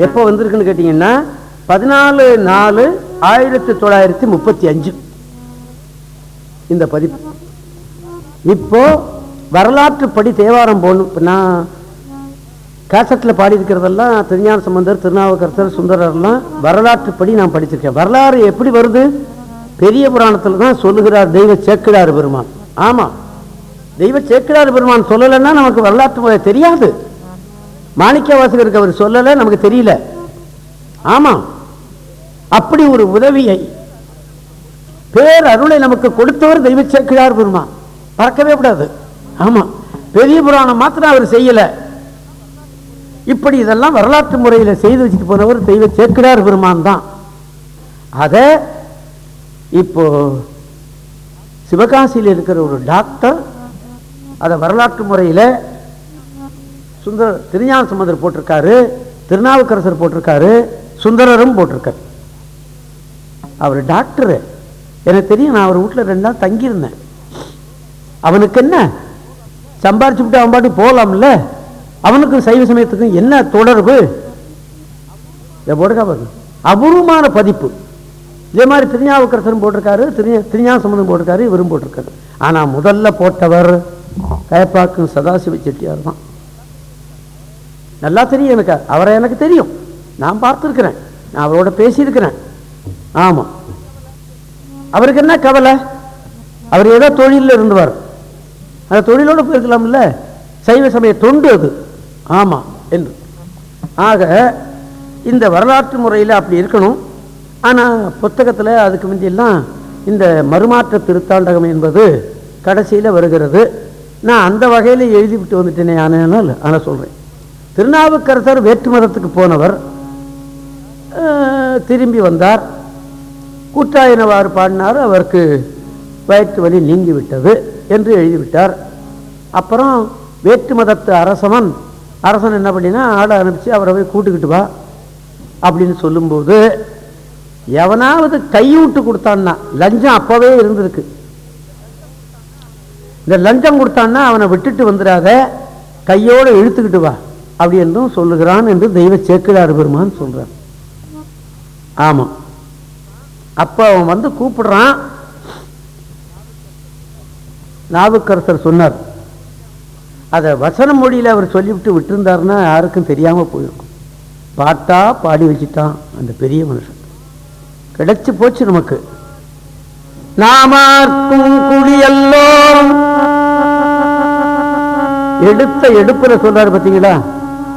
எப்போ வந்திருக்குன்னு கேட்டீங்கன்னா பதினாலு நாலு ஆயிரத்தி தொள்ளாயிரத்தி முப்பத்தி அஞ்சு. இந்த பதிப்பு. இப்போ வரலாற்றுப்படி தேவாரம் போகணும் இப்போ நான் கேசட்டில் பாடியிருக்கிறதெல்லாம் திருஞான சம்பந்தர் திருநாவுக்கரசர் சுந்தரர்லாம் வரலாற்றுப்படி நான் படிச்சிருக்கேன். வரலாறு எப்படி வருது? பெரிய புராணத்தில் தான் சொல்லுகிறார் தெய்வ சேக்கிடார் பெருமான். ஆமாம் தெய்வ சேக்கிடார் பெருமான் சொல்லலைன்னா நமக்கு வரலாற்று முறை தெரியாது. மாணிக்க வாசகருக்கு அவர் சொல்லலை நமக்கு தெரியல. ஆமாம் அப்படி ஒரு உதவியை பேர் அருளை நமக்கு கொடுத்தவர் தெய்வ சேக்கிழார் பெருமா மறக்கவே கூடாது. ஆமாம் பெரிய புராணம் மாத்திரம் அவர் செய்யலை. இப்படி இதெல்லாம் வரலாற்று முறையில் செய்து வச்சுட்டு போனவர் தெய்வ சேக்கிழார் பெருமான் தான். அதை இப்போ சிவகாசியில் இருக்கிற ஒரு டாக்டர் அதை வரலாற்று முறையில் சுந்தர திருஞான சம்பந்தர் போட்டிருக்காரு திருநாவுக்கரசர் போட்டிருக்காரு சுந்தரரும் போட்டிருக்காரு. அவர் டாக்டரு எனக்கு தெரியும் நான் அவர் வீட்டில் ரெண்டு நாள் தங்கியிருந்தேன். அவனுக்கு என்ன? சம்பாரிச்சு விட்டு அவன் பாட்டு போகலாம்ல அவனுக்கும் சைவ சமயத்துக்கும் என்ன தொடர்பு? இதை போட்டுக்கா பாருங்க. அபூர்வமான பதிப்பு. இதே மாதிரி திருஞாவுக்கரசரும் போட்டிருக்காரு திரு திருஞான சம்பந்தம் போட்டிருக்காரு இவரும் போட்டிருக்காரு. ஆனால் முதல்ல போட்டவர் கயப்பாக்கும் சதாசிவ செட்டியார் தான். நல்லா தெரியும் எனக்கு. அவரை எனக்கு தெரியும். நான் பார்த்துருக்கிறேன். நான் அவரோட பேசியிருக்கிறேன். ஆமாம் அவருக்கு என்ன கவலை? அவர் ஏதோ தொழிலில் இருந்துவார். அந்த தொழிலோடு போயிருக்கலாம்ல? சைவ சமய தொண்டு அது. ஆமாம் என்று. ஆக இந்த வரலாற்று முறையில் அப்படி இருக்கணும். ஆனால் புத்தகத்தில் அதுக்கு முந்தியெல்லாம் இந்த மறுமாற்ற திருத்தாண்டகம் என்பது கடைசியில் வருகிறது. நான் அந்த வகையில் எழுதிவிட்டு வந்துட்டேனே ஆனால் ஆனால் சொல்கிறேன் திருநாவுக்கரசர் வேற்று மதத்துக்கு போனவர் திரும்பி வந்தார். கூட்டாயினவாறு பாடினார் அவருக்கு வயிற்று வலி நீங்கிவிட்டது என்று எழுதிவிட்டார். அப்புறம் வேற்று மதத்து அரசவன் அரசன் என்ன பண்ணினா ஆளை அனுப்பிச்சு அவரை போய் கூட்டுக்கிட்டு வா அப்படின்னு சொல்லும்போது எவனாவது கையூட்டு கொடுத்தான்னா லஞ்சம் அப்போவே இருந்திருக்கு. இந்த லஞ்சம் கொடுத்தான்னா அவனை விட்டுட்டு வந்துடாத கையோடு இழுத்துக்கிட்டு வா. அப்படி என்றும் சொல்லுகிறான் என்று தெய்வ சேக்கிழார் பெருமான் சொல்கிறார் ஆமாம் அப்போ அவன் வந்து கூப்பிடுறான். நாவுக்கரசர் சொன்னார். அதை வசன மொழியில் அவர் சொல்லிவிட்டு விட்டிருந்தாருன்னா யாருக்கும் தெரியாமல் போயிருக்கும். பார்த்தா பாடி வச்சுட்டான் அந்த பெரிய மனுஷன். கிடைச்சு போச்சு நமக்கு. நாமார்க்கும் குடியல்லோ எடுத்த எடுப்பில் சொல்றாரு பாத்தீங்களா?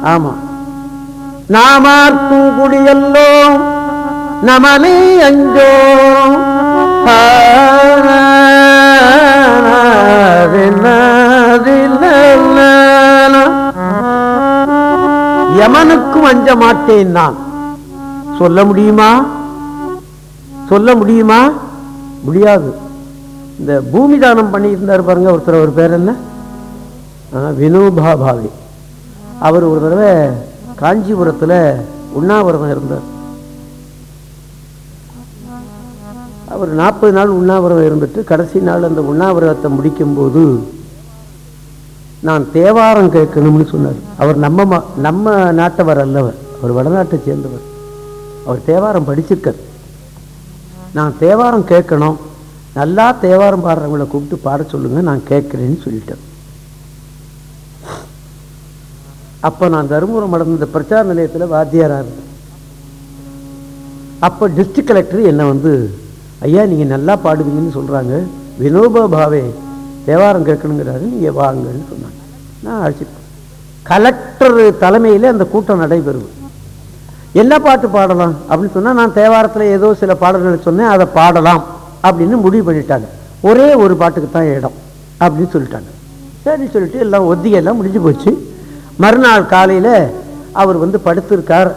ஆமா. நாமார்க்கும் குடியல்லோ நமனே அஞ்சோ. யமனுக்கும் அஞ்ச மாட்டேன் நான். சொல்ல முடியுமா? சொல்ல முடியுமா? முடியாது. இந்த பூமி தானம் பண்ணியிருந்தார் பாருங்க ஒருத்தர் ஒரு பேர் என்ன? ஆ, வினோபா பாவே அவர் ஒரு தடவை காஞ்சிபுரத்தில் உண்ணாவிரதம் இருந்தார். அவர் நாற்பது நாள் உண்ணாவிரதம் இருந்துட்டு கடைசி நாள் அந்த உண்ணாவிரதத்தை முடிக்கும்போது நான் தேவாரம் கேட்கணும்னு சொன்னார். அவர் நம்ம ம- நம்ம நாட்டவர் அல்லவர். அவர் வடநாட்டை சேர்ந்தவர். அவர் தேவாரம் படிச்சிருக்கார். நான் தேவாரம் கேட்கணும். நல்லா தேவாரம் பாடுறவங்கள கூப்பிட்டு பாட சொல்லுங்கள் நான் கேட்குறேன்னு சொல்லிட்டேன். அப்போ நான் தருமபுரம் மடம் இந்த பிரச்சார நிலையத்தில் வாத்தியாராக இருந்தேன். அப்போ டிஸ்ட்ரிக்ட் கலெக்டர் என்னை வந்து ஐயா நீங்கள் நல்லா பாடுவீங்கன்னு சொல்கிறாங்க வினோபா பாவே தேவாரம் கேட்கணுங்கிறாரு. நீங்கள் வாங்கன்னு சொன்னாங்க. நான் அழைச்சிட்டு கலெக்டர் தலைமையில் அந்த கூட்டம் நடைபெறும். என்ன பாட்டு பாடலாம்? அப்படின்னு சொன்னால் நான் தேவாரத்தில் ஏதோ சில பாடல்கள் சொன்னேன். அதை பாடலாம். அப்படின்னு முடிவு பண்ணிட்டாங்க. ஒரே ஒரு பாட்டுக்கு தான் இடம் அப்படின்னு சொல்லிட்டாங்க. சரி சொல்லிட்டு எல்லாம் ஒத்திகை எல்லாம் முடிஞ்சு போச்சு. மறுநாள் காலையில் அவர் வந்து படுத்திருக்கார்.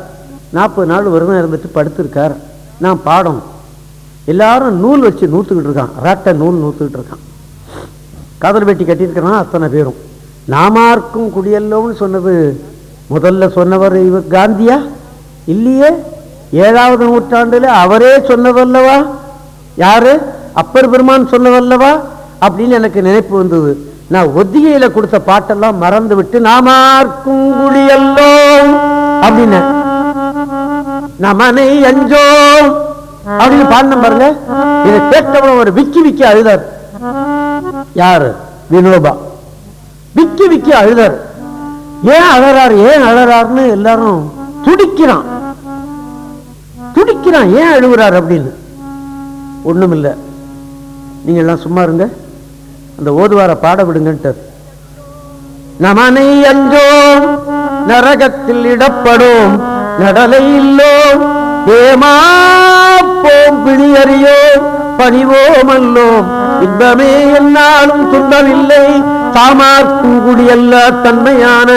நாற்பது நாள் விரதம் இருந்துட்டு படுத்திருக்கார். நான் பாடம். எல்லாரும் நூல் வச்சு நூற்றுக்கிட்டு இருக்கான். ராட்டை நூல் நூற்றுக்கிட்டு இருக்கான். காதல் வெட்டி கட்டியிருக்கிறான் அத்தனை பேரும். நாமார்க்கும் குடியல்லோன்னு சொன்னது. முதல்ல சொன்னவர் இவர் காந்தியா? இல்லையே. ஏழாவது நூற்றாண்டில் அவரே சொன்னதல்லவா? யாரு? அப்பர் பெருமான் சொன்னதல்லவா? அப்படின்னு எனக்கு நினைப்பு வந்தது. நான் ஒத்திகையில கொடுத்த பாட்டெல்லாம் மறந்து விட்டு நாமார்க்கும் குடியல்லோ அப்படின்னு. நமனை அஞ்சோம் அப்படின்னு பாடின பாருங்க. இதை கேட்டவன ஒரு விக்கி விக்கி அழுதார். யாரு? வினோபா. விக்கி விக்கி அழுதார். ஏன் அழறாரு? ஏன் அழறாருன்னு எல்லாரும் துடிக்கிறான். துடிக்கிறான். ஏன் அழுகுறார் அப்படின்னு. ஒண்ணும் இல்லை நீங்க எல்லாம் சும்மா இருங்க. அந்த ஓதுவார பாட விடுங்கன்ட்டு. நமனை அஞ்சோம் நரகத்தில் இடப்படும் நடலை இல்லோம் ஏமாப்போம் பிணியறியோம் பணிவோம் அல்லோம். இன்பமே என்னாலும் துன்பமில்லை தாமார்க்கும் குடியல்ல தன்மையான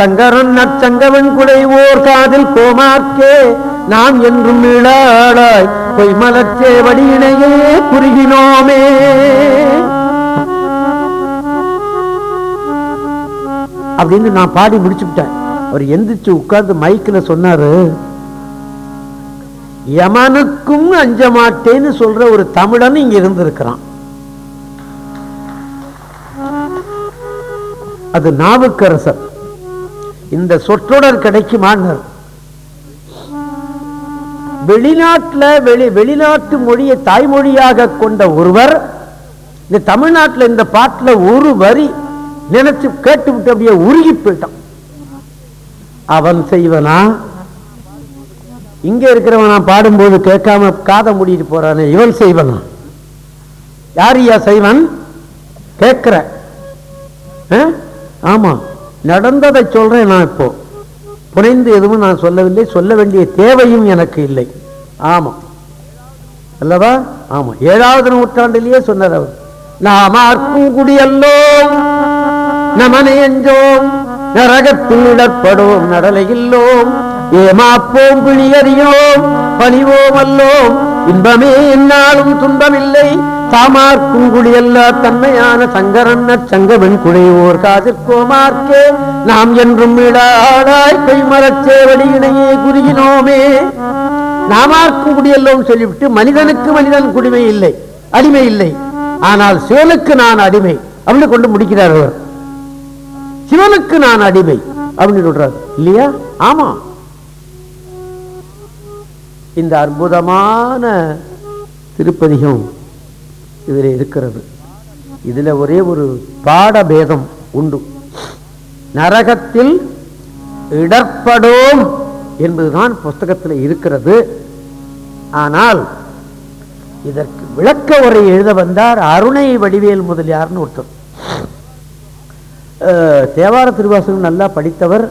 சங்கரன் நற்சங்கவன் குடைவோர் காதில் கோமாக்கே நாம் என்றும் இழாளாய் பொய்மலச்சே வடியினையே குறுகினோமே. அப்படின்னு நான் பாடி முடிச்சுட்டேன் அவர் எந்திரிச்சு உட்கார்ந்து மைக்கில் சொன்னாரு யமனுக்கும் அஞ்ச மாட்டேன்னு சொல்ற ஒரு தமிழன் இங்க இருந்திருக்கிறான். அது நாவுக்கரசர். இந்த சொற்றொடர் கிடைக்குமான்னார் வெளிநாட்டுல வெளி வெளிநாட்டு மொழியை தாய்மொழியாக கொண்ட ஒருவர் இந்த தமிழ்நாட்டுல இந்த பாட்டுல ஒரு வரி நினைச்சு கேட்டு விட்டு அப்படியே உருகி போயிட்டான். அவன் செய்வனா? இங்க இருக்கிறவன் பாடும்போது கேட்காம காத மூடிட்டு போறானே இவன் செய்வனா? யார் ஐயா செய்வன்? கேட்கிற. ஆமா. நடந்ததை சொல்றேன் நான் இப்போ. புனைந்து எதுவும் நான் சொல்லவில்லை சொல்ல வேண்டிய தேவையும் எனக்கு இல்லை. ஆமா. அல்லவா? ஆமா. ஏழாவது நூற்றாண்டிலேயே சொன்னார் அவர். நாமார்க்கும் குடியல்லோ நமனையஞ்சோம் நரகத்தில் இடர்படோம் நடலையில்லோம். ஏமாப்போம் பிழியறியோம் பணிவோம் அல்லோம் இன்பமே என்னாலும் துன்பமில்லை. தாமார்க்கும் குடியல்ல தன்மையான சங்கரன்னர் சங்கவன் குடையோர் காதிற்கோமார்க்கே நாம் என்றும் இடாடாய் கைமரச்சேவடி இணையே குறுகினோமே. நாமார்க்கும் குடியல்லோம் சொல்லிவிட்டு மனிதனுக்கு மனிதன் குடிமை இல்லை அடிமை இல்லை. ஆனால் சிவனுக்கு நான் அடிமை அப்படின்னு கொண்டு முடிக்கிறார் அவர். சிவனுக்கு நான் அடிமை. அப்படின்னு சொல்றாரு. இல்லையா? ஆமா. இந்த அற்புதமான திருப்பதிகம் இதில் இருக்கிறது. இதுல ஒரே ஒரு பாடபேதம் உண்டு. நரகத்தில் இடர்படோம் என்பதுதான் புஸ்தகத்தில் இருக்கிறது. ஆனால் இதற்கு விளக்க உரை எழுத வந்தார் அருணை வடிவேல் முதலியார்னு ஒருத்தர். தேவார திருவாசகம் நல்லா படித்தவர்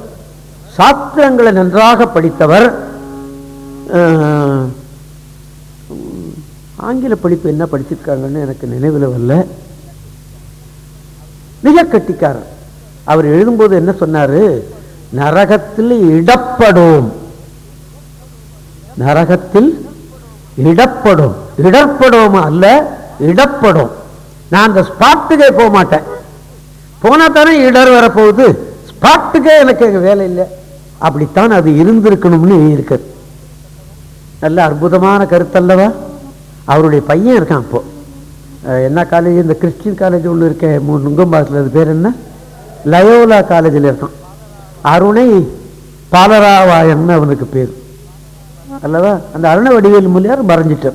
சாத்திரங்களை நன்றாக படித்தவர். ஆங்கில படிப்பு என்ன படிச்சிருக்காங்கன்னு எனக்கு நினைவில் வரல. மிக கட்டிக்காரர். அவர் எழுதும்போது என்ன சொன்னார்? நரகத்தில் இடப்படும். நரகத்தில் இடப்படும். இடப்படும் அல்ல இடப்படும். நான் அந்த ஸ்பாட்டுக்கே போக மாட்டேன். போனால் தானே இடர் வரப்போகுது? ஸ்பாட்டுக்கே எனக்கு எங்கள் வேலை இல்லை. அப்படித்தான் அது இருந்திருக்கணும்னு இருக்கார் நல்ல அற்புதமான கருத்தல்லவா? அவருடைய பையன் இருக்கான் இப்போ. என்ன காலேஜ் இந்த கிறிஸ்டின் காலேஜ் ஒன்று இருக்கேன் மு- நுங்கம்பாக்கத்தில். அது பேர் என்ன? லயோலா காலேஜில் இருக்கான். அருணை பாலராவாயன்னு அவனுக்கு பேர். அல்லவா? அந்த அருண வடிவேல் மூலியார் மறைஞ்சிட்டார்.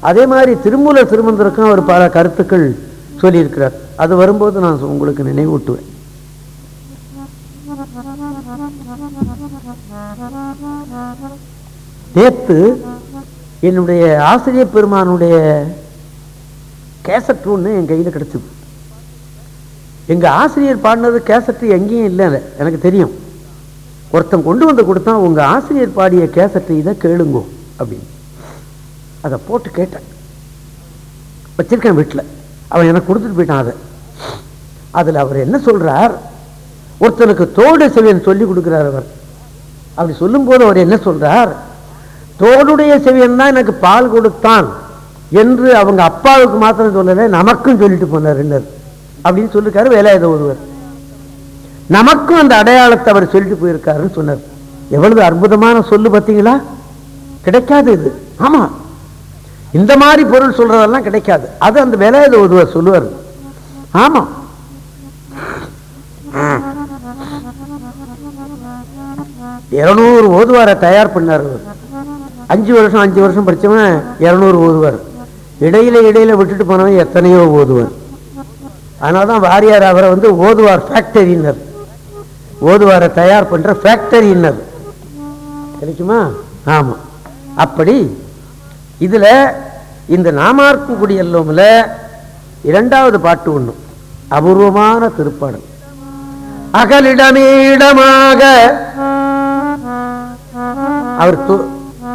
அதே மாதிரி திருமூல திருமந்திரக்கும் அவர் பல கருத்துக்கள் சொல்லியிருக்கிறார். அது வரும்போது நான் உங்களுக்கு நினைவூட்டுவேன். நேத்து என்னுடைய ஆசிரியர் பெருமானுடைய கேசட் ஒன்று என் கையில் கிடச்சிது. எங்க ஆசிரியர் பாடினது கேசட்டு எங்கேயும் இல்லை எனக்கு தெரியும். ஒருத்தன் கொண்டு வந்து கொடுத்தான் உங்க ஆசிரியர் பாடிய கேசட்டு இதை கேளுங்கோ அப்படின்னு. அதை போட்டு கேட்டேன். வச்சிருக்கேன் வீட்டில் அவன் எனக்கு கொடுத்துட்டு போயிட்டான் அதை. அதில் அவர் என்ன சொல்றார்? ஒருத்தனுக்கு தோடு செவியன் சொல்லி கொடுக்குறார் அவர். அப்படி சொல்லும்போது அவர் என்ன சொல்கிறார் தோடுடைய செவியன் தான் எனக்கு பால் கொடுத்தான் என்று அவங்க அப்பாவுக்கு மாத்திரம் சொல்லலை நமக்கும் சொல்லிட்டு போனார் என்னர் அப்படின்னு சொல்லிருக்காரு வேலாயுத ஒருவர். நமக்கும் அந்த அடையாளத்தை அவர் சொல்லிட்டு போயிருக்காருன்னு சொன்னார். எவ்வளவு அற்புதமான சொல்லு பார்த்தீங்களா? கிடைக்காது இது. ஆமா. இந்த மாதிரி பொருள் சொல்றதெல்லாம் கிடைக்காது. அது அந்த வேலாயுத ஒருவர் சொல்லுவார். ஆமா. இருநூறு ஓதுவாரை தயார் பண்ணார் அஞ்சு வருஷம் அஞ்சு வருஷம் படிச்சவன் இரநூறு ஓதுவார். இடையில இடையில விட்டுட்டு போனவன் எத்தனையோ ஓதுவார். அதனால தான் வாரியார் அவரை வந்து ஓதுவார் ஃபேக்டரினர் ஓதுவாரை தயார் பண்ணுற ஃபேக்டரினர் கிடைக்குமா ஆமாம் அப்படி இதுல இந்த நாமார்க்கு குடியல்லோமில் இரண்டாவது பாட்டு ஒண்ணு. அபூர்வமான திருப்பாடல். அகலிடமேடமாக அவர்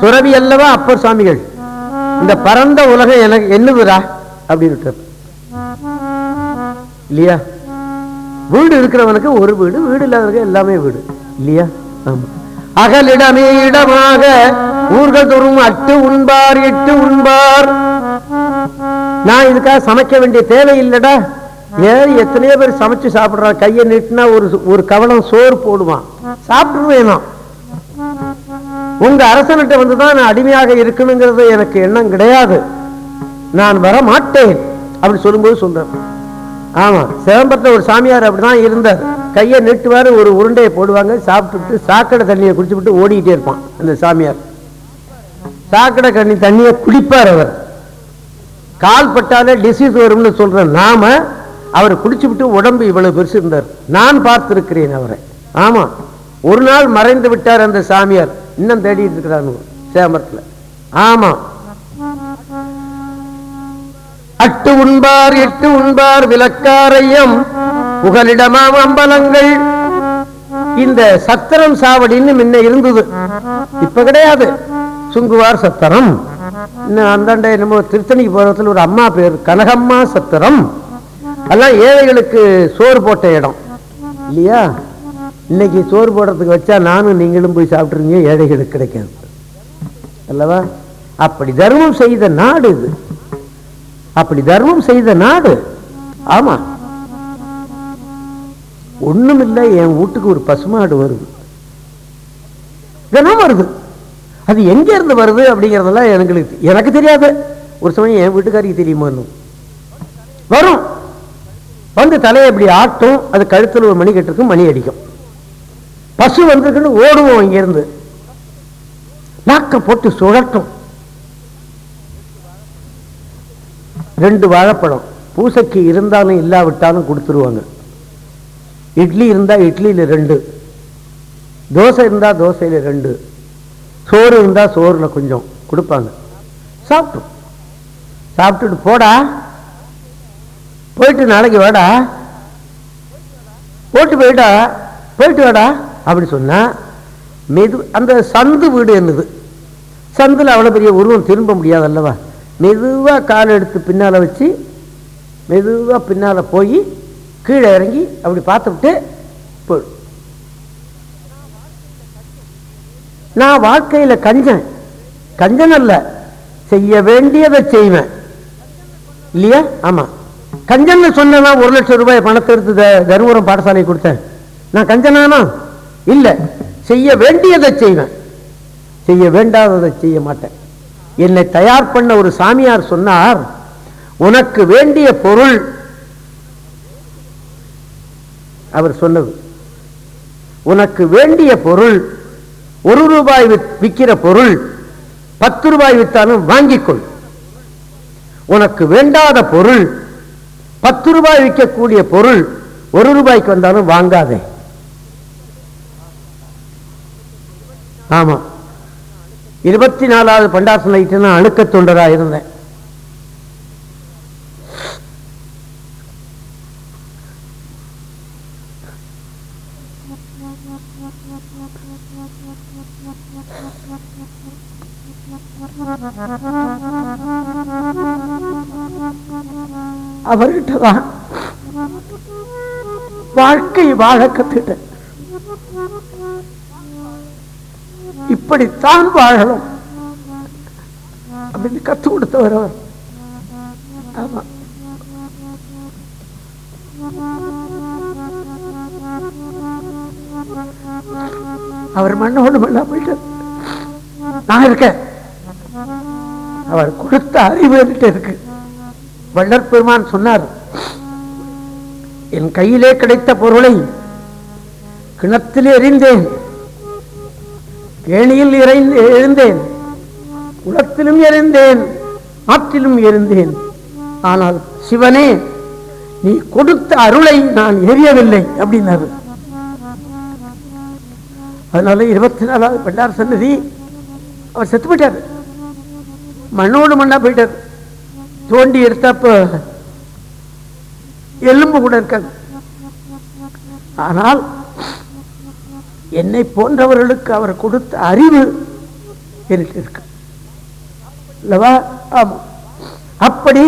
துறவி அல்லவா அப்பர் சுவாமிகள்? இந்த பரந்த உலகம் எனக்கு என்னதுரா அப்படின்னு இல்லையா? வீடு இருக்கிறவனுக்கு ஒரு வீடு வீடு இல்லாதவனுக்கு எல்லாமே வீடு. இல்லையா? ஆமா. அகலிடமே இடமாக. ஊர்கள் தோறும் அட்டு உண்பார் எட்டு உண்பார். நான் இதுக்காக சமைக்க வேண்டிய தேவை இல்லடா. ஏன் எத்தனையோ பேர் சமைச்சு சாப்பிடுறா. கையை நீட்டினா ஒரு ஒரு கவலம் சோறு போடுவான். சாப்பிட்டு உங்க அரசன்கிட்ட வந்துதான் நான் அடிமையாக இருக்கணுங்கிறது எனக்கு எண்ணம் கிடையாது. நான் வர மாட்டேன் அப்படி சொல்லும்போது சொல்றேன் ஆமா சிதம்பரத்தில் ஒரு சாமியார் அப்படிதான் இருந்தார். கையை நீட்டுவாரு ஒரு உருண்டையை போடுவாங்க சாப்பிட்டுட்டு சாக்கடை தண்ணியை குடிச்சுவிட்டு ஓடிக்கிட்டே இருப்பான் அந்த சாமியார். சாக்கடை கண்ணி தண்ணியை குடிப்பார் அவர். கால் பட்டாலே டிசீஸ் வரும்னு சொல்ற நாம அவர் குடிச்சு விட்டு உடம்பு இவ்வளவு பெருசு இருந்தார். நான் பார்த்திருக்கிறேன் அவரை. ஆமா ஒரு நாள் மறைந்து விட்டார் அந்த சாமியார். இன்னும் தேடிட்டு இருக்கிறார் சேமரத்துல. ஆமா. அட்டு உண்பார் எட்டு உண்பார் விளக்காரையம் புகலிடமாம் அம்பலங்கள். இந்த சத்திரம் சாவடின்னு முன்ன இருந்தது. இப்ப கிடையாது. சுங்குவார் சத்திரம். அந்தாண்ட என்னமோ திருத்தணிக்கு போகிறதுல ஒரு அம்மா பேர் கனகம்மா சத்திரம். அதெல்லாம் ஏழைகளுக்கு சோறு போட்ட இடம். இல்லையா? இன்னைக்கு சோறு போடுறதுக்கு வச்சா நானும் நீங்களும் போய் சாப்பிட்டுருங்க ஏழைகளுக்கு கிடைக்காது. அல்லவா? அப்படி தர்மம் செய்த நாடு இது. அப்படி தர்மம் செய்த நாடு. ஆமா. ஒண்ணுமில்லை என் வீட்டுக்கு ஒரு பசுமாடு வருது. தினம் வருது. அது எங்கேருந்து வருது அப்படிங்கிறதெல்லாம் எனக்கு எனக்கு தெரியாது. ஒரு சமயம் என் வீட்டுக்காரிக்கு தெரியுமா வரும். வந்து தலையை இப்படி ஆட்டும் அது கழுத்தில் ஒரு மணி கட்டிருக்கும் மணி அடிக்கும். பசு வந்திருக்குன்னு ஓடுவோம் இங்கிருந்து. நாக்க போட்டு சுழட்டும். ரெண்டு வாழைப்பழம். பூசைக்கு இருந்தாலும் இல்லாவிட்டாலும் கொடுத்துருவாங்க. இட்லி இருந்தால் இட்லியில ரெண்டு. தோசை இருந்தால் தோசையில ரெண்டு. சோறு இருந்தால் சோறில் கொஞ்சம் கொடுப்பாங்க. சாப்பிட்டோம் சாப்பிட்டுட்டு போடா. போயிட்டு நாளைக்கு வாடா. போட்டு போயிட்டா போயிட்டு வாடா அப்படி சொன்னால் மெது அந்த சந்து வீடு என்னது? சந்தில் அவ்வளோ பெரிய உருவம் திரும்ப முடியாது அல்லவா? மெதுவாக கால் எடுத்து பின்னால் வச்சு மெதுவாக பின்னால் போய் கீழே இறங்கி அப்படி பார்த்துவிட்டு போயிடும் நான் வாழ்க்கையில் கஞ்சன். கஞ்சன் அல்ல. செய்ய வேண்டியதை செய்வேன். இல்லையா? ஆமாம் கஞ்சன்னு சொன்னா ஒரு லட்சம் ரூபாய் பணத்தை எடுத்து தருமபுரம் பாடசாலை கொடுத்தேன். நான் கஞ்சனானா? இல்லை. செய்ய வேண்டியதை செய்வேன். செய்ய வேண்டாததை செய்ய மாட்டேன். என்னை தயார் பண்ண ஒரு சாமியார் சொன்னார் உனக்கு வேண்டிய பொருள் அவர் சொன்னது. உனக்கு வேண்டிய பொருள் ஒரு ரூபாய் விற்கிற பொருள் பத்து ரூபாய் விற்றாலும் வாங்கிக்கொள். உனக்கு வேண்டாத பொருள் பத்து ரூபாய் விற்கக்கூடிய பொருள் ஒரு ரூபாய்க்கு வந்தாலும் வாங்காதே. ஆமா. இருபத்தி நாலாவது பண்டாசு நைட்டு நான் அழுக்க தொண்டராக இருந்தேன். அவர்கிட்ட தான் வாழ்க்கை வாழ கத்துட்டேன் இப்படித்தான் வாழணும். அப்படின்னு கத்து கொடுத்தவர் அவர். ஆமா. அவர் மண்ணோடு மண்ணா போயிட்டார். நான் இருக்கேன். அவர் கொடுத்த அறிவு என்கிட்ட இருக்கு. வள்ளற் பெருமான் சொன்னார் என் கையிலே கிடைத்த பொருளை கிணத்தில் எறிந்தேன் கேணியில் இறைந்து எழுந்தேன் குளத்திலும் எறிந்தேன் ஆற்றிலும் எறிந்தேன். ஆனால் சிவனே நீ கொடுத்த அருளை நான் எரியவில்லை அப்படின்னாரு. அதனால இருபத்தி நாலாவது பெண்டார் சன்னதி அவர் செத்து போயிட்டார். மண்ணோடு மண்ணா போயிட்டார் தோண்டி எடுத்தப்ப எலும்பு கூட இருக்காது. ஆனால் என்னை போன்றவர்களுக்கு அவர் கொடுத்த அறிவு எனக்கு இருக்கு. இல்லவா ஆமா அப்படி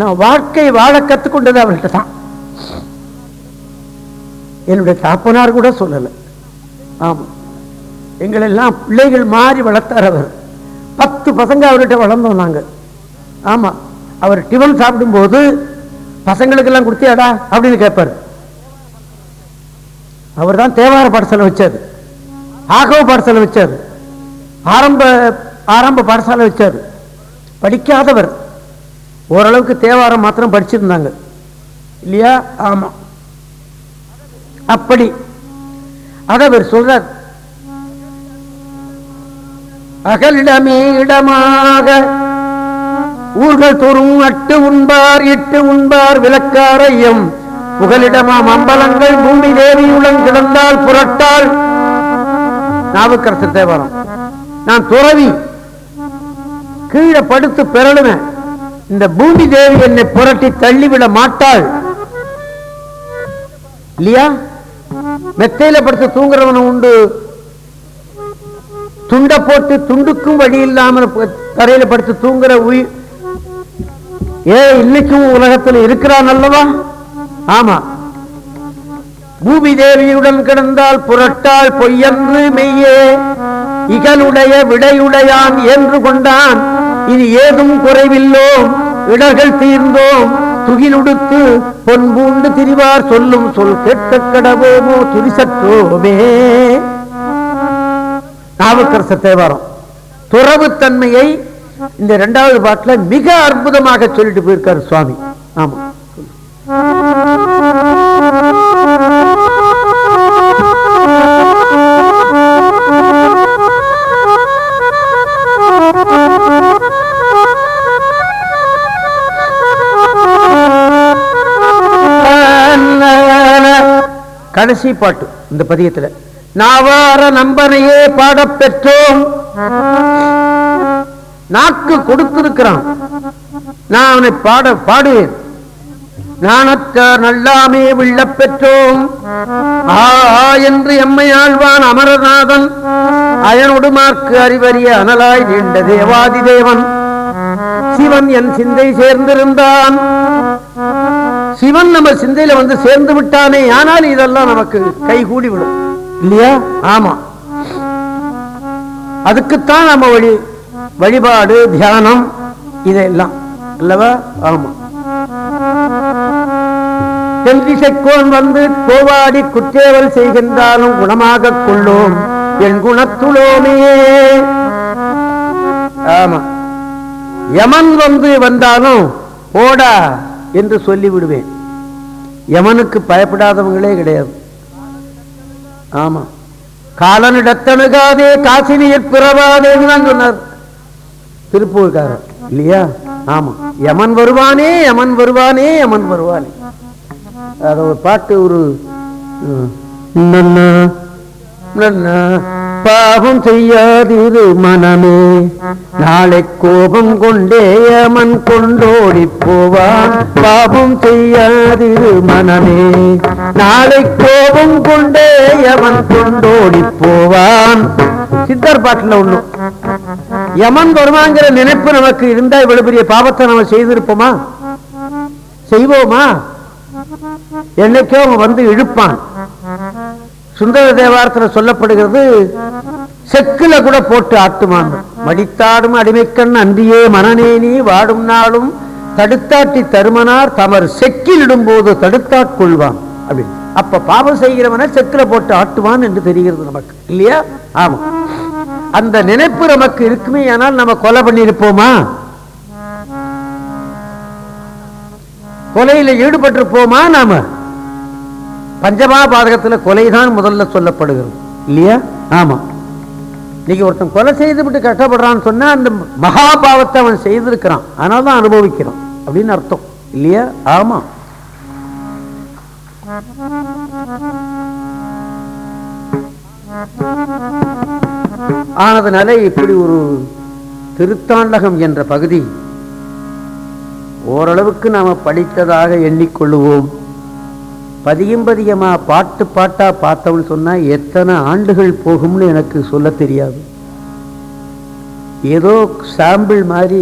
நான் வாழ்க்கை வாழ கற்றுக்கொண்டது அவர்கிட்ட தான். என்னுடைய தாப்பனார் கூட சொல்லலை. ஆமா எங்களெல்லாம் பிள்ளைகள் மாறி வளர்த்தார் அவர். பத்து பசங்க அவர்கிட்ட வளர்ந்தோம் நாங்கள். ஆமா அவர் டிஃபன் சாப்பிடும்போது பசங்களுக்கெல்லாம் கொடுத்தியாடா? அப்படின்னு கேட்பார். அவர் தான் தேவார பாடசாலை வச்சார். ஆகவ பாடசாலை வச்சார். ஆரம்ப ஆரம்ப பாடசாலை வச்சார். படிக்காதவர். ஓரளவுக்கு தேவாரம் மாத்திரம் படிச்சிருந்தாங்க. இல்லையா? ஆமா. அப்படி. அதை அவர் சொல்றார். அகலிடமே இடமாக ஊர்கள் தோறும் அட்டு உண்பார் இட்டு உண்பார் விளக்காரையும் புகலிடமாம் அம்பலங்கள் பூமி தேவியுடன் கிடந்தால் புரட்டால். நாவுக்கரசு தேவாரம். நான் துறவி. கீழே படுத்து பெறலுவேன் இந்த பூமி தேவி என்னை புரட்டி தள்ளிவிட மாட்டாள். இல்லையா? மெத்தையில படுத்து தூங்குறவன் உண்டு. துண்டை போட்டு துண்டுக்கும் வழி இல்லாமல் ப- தரையில படுத்து தூங்குற உயிர் ஏ இன்னைக்கும் உலகத்தில் இருக்கிறான் அல்லவா? ஆமா. பூமி தேவியுடன் கிடந்தால் புரட்டால் பொய்யன்று மெய்யே. இகலுடைய விடையுடையான் என்று கொண்டான். இது ஏதும் குறைவில்லோம். இடர்கள் தீர்ந்தோம். துகிலுடுத்து பொன்பூண்டு திரிவார் சொல்லும் சொல் கேட்க கடவோமோ துரிசற்றோமே. நாவுக்கரசர் தேவாரம். துறவுத்தன்மையை இந்த இரண்டாவது பாட்டுல மிக அற்புதமாக சொல்லிட்டு போயிருக்காரு சுவாமி. ஆமா. கடைசி பாட்டு இந்த பதியத்துல. நாவார நம்பனையே பாடப் பெற்றோம் நாக்கு கொடுத்திருக்கிறான். நான் அவனை பாட பாடுவேன். நாணற்றார் நல்லாமே விள்ளப் பெற்றோம் ஆ ஆ என்று எம்மை ஆழ்வான் அமரநாதன் அயனொடுமார்க்கு அறிவறிய அனலாய் நீண்ட தேவாதி தேவன் சிவன் என் சிந்தை சேர்ந்திருந்தான். சிவன் நம்ம சிந்தையில வந்து சேர்ந்து விட்டானே ஆனால் இதெல்லாம் நமக்கு கைகூடி விடும். இல்லையா? ஆமா. அதுக்குத்தான் நம்ம வழி வழிபாடு தியானம் இதெல்லாம் அல்லவா? ஆமா. தென்திசைக்கோன் வந்து கோவாடி குற்றேவல் செய்கின்றாலும் குணமாக கொள்ளோம் என் குணத்துலோமையே. ஆமா. யமன் வந்து வந்தாலும் ஓடா என்று சொல்லி விடுவேன் யமனுக்கு பயப்படாதவங்களே கிடையாது. ஆமா. காலனிடத்தணுகாதே காசினியர் பிறவாதேன்னு தான் சொன்னார். திருப்பூர்காரர் இல்லையா? ஆமா. யமன் வருவானே யமன் வருவானே யமன் வருவானே. அத ஒரு பாட்டு ஒரு நன்னா, நன்னா, பாவம் செய்யாதிரு மனமே. நாளை கோபம் கொண்டே யமன் கொண்டோடி போவான். பாவம் செய்யாதிரு மனமே. நாளை கோபம் கொண்டே யமன் கொண்டோடி போவான். சித்தர் பாட்டுல ஒண்ணு. யமன் வருவாங்கிற நினைப்பு நமக்கு இருந்தா இவ்வளவு பெரிய பாவத்தை நம்ம செய்திருப்போமா? செய்வோமா? என்னைக்கோ அவன் வந்து இழுப்பான். சுந்தர தேவாரத்துல சொல்லப்படுகிறது செக்குல கூட போட்டு ஆட்டுமான் மடித்தாடும் அடிமைக்கண் அன்றியே மனநேனி வாடும் நாளும் தடுத்தாட்டி தருமனார் தமர் செக்கில் இடும்போது தடுத்தாட்கொள்வான் அப்படின்னு. அப்ப பாவம் செய்கிறவனை செக்குல போட்டு ஆட்டுவான் என்று தெரிகிறது நமக்கு. இல்லையா? ஆமா. அந்த நினைப்பு நமக்கு இருக்குமே ஆனால் நம்ம கொலை பண்ணியிருப்போமா? கொலையில ஈடுபட்டிருப்போமா நாம? பஞ்சமா பாதகத்துல கொலைதான் முதல்ல சொல்லப்படுகிறது. இல்லையா? ஆமாம் இன்னைக்கு ஒருத்தன் கொலை செய்து விட்டு கஷ்டப்படுறான்னு சொன்னா அந்த மகா பாவத்தை அவன் செய்திருக்கிறான். அதனால தான் அனுபவிக்கிறான் அப்படின்னு அர்த்தம். இல்லையா? ஆமாம் ஆனதுனால இப்படி ஒரு திருத்தாண்டகம் என்ற பகுதி ஓரளவுக்கு நாம படித்ததாக எண்ணிக்கொள்ளுவோம். பதியும் பதியமாக பாட்டு பாட்டா பார்த்தவன் சொன்னா எத்தனை ஆண்டுகள் போகும்னு எனக்கு சொல்ல தெரியாது. ஏதோ சாம்பிள் மாதிரி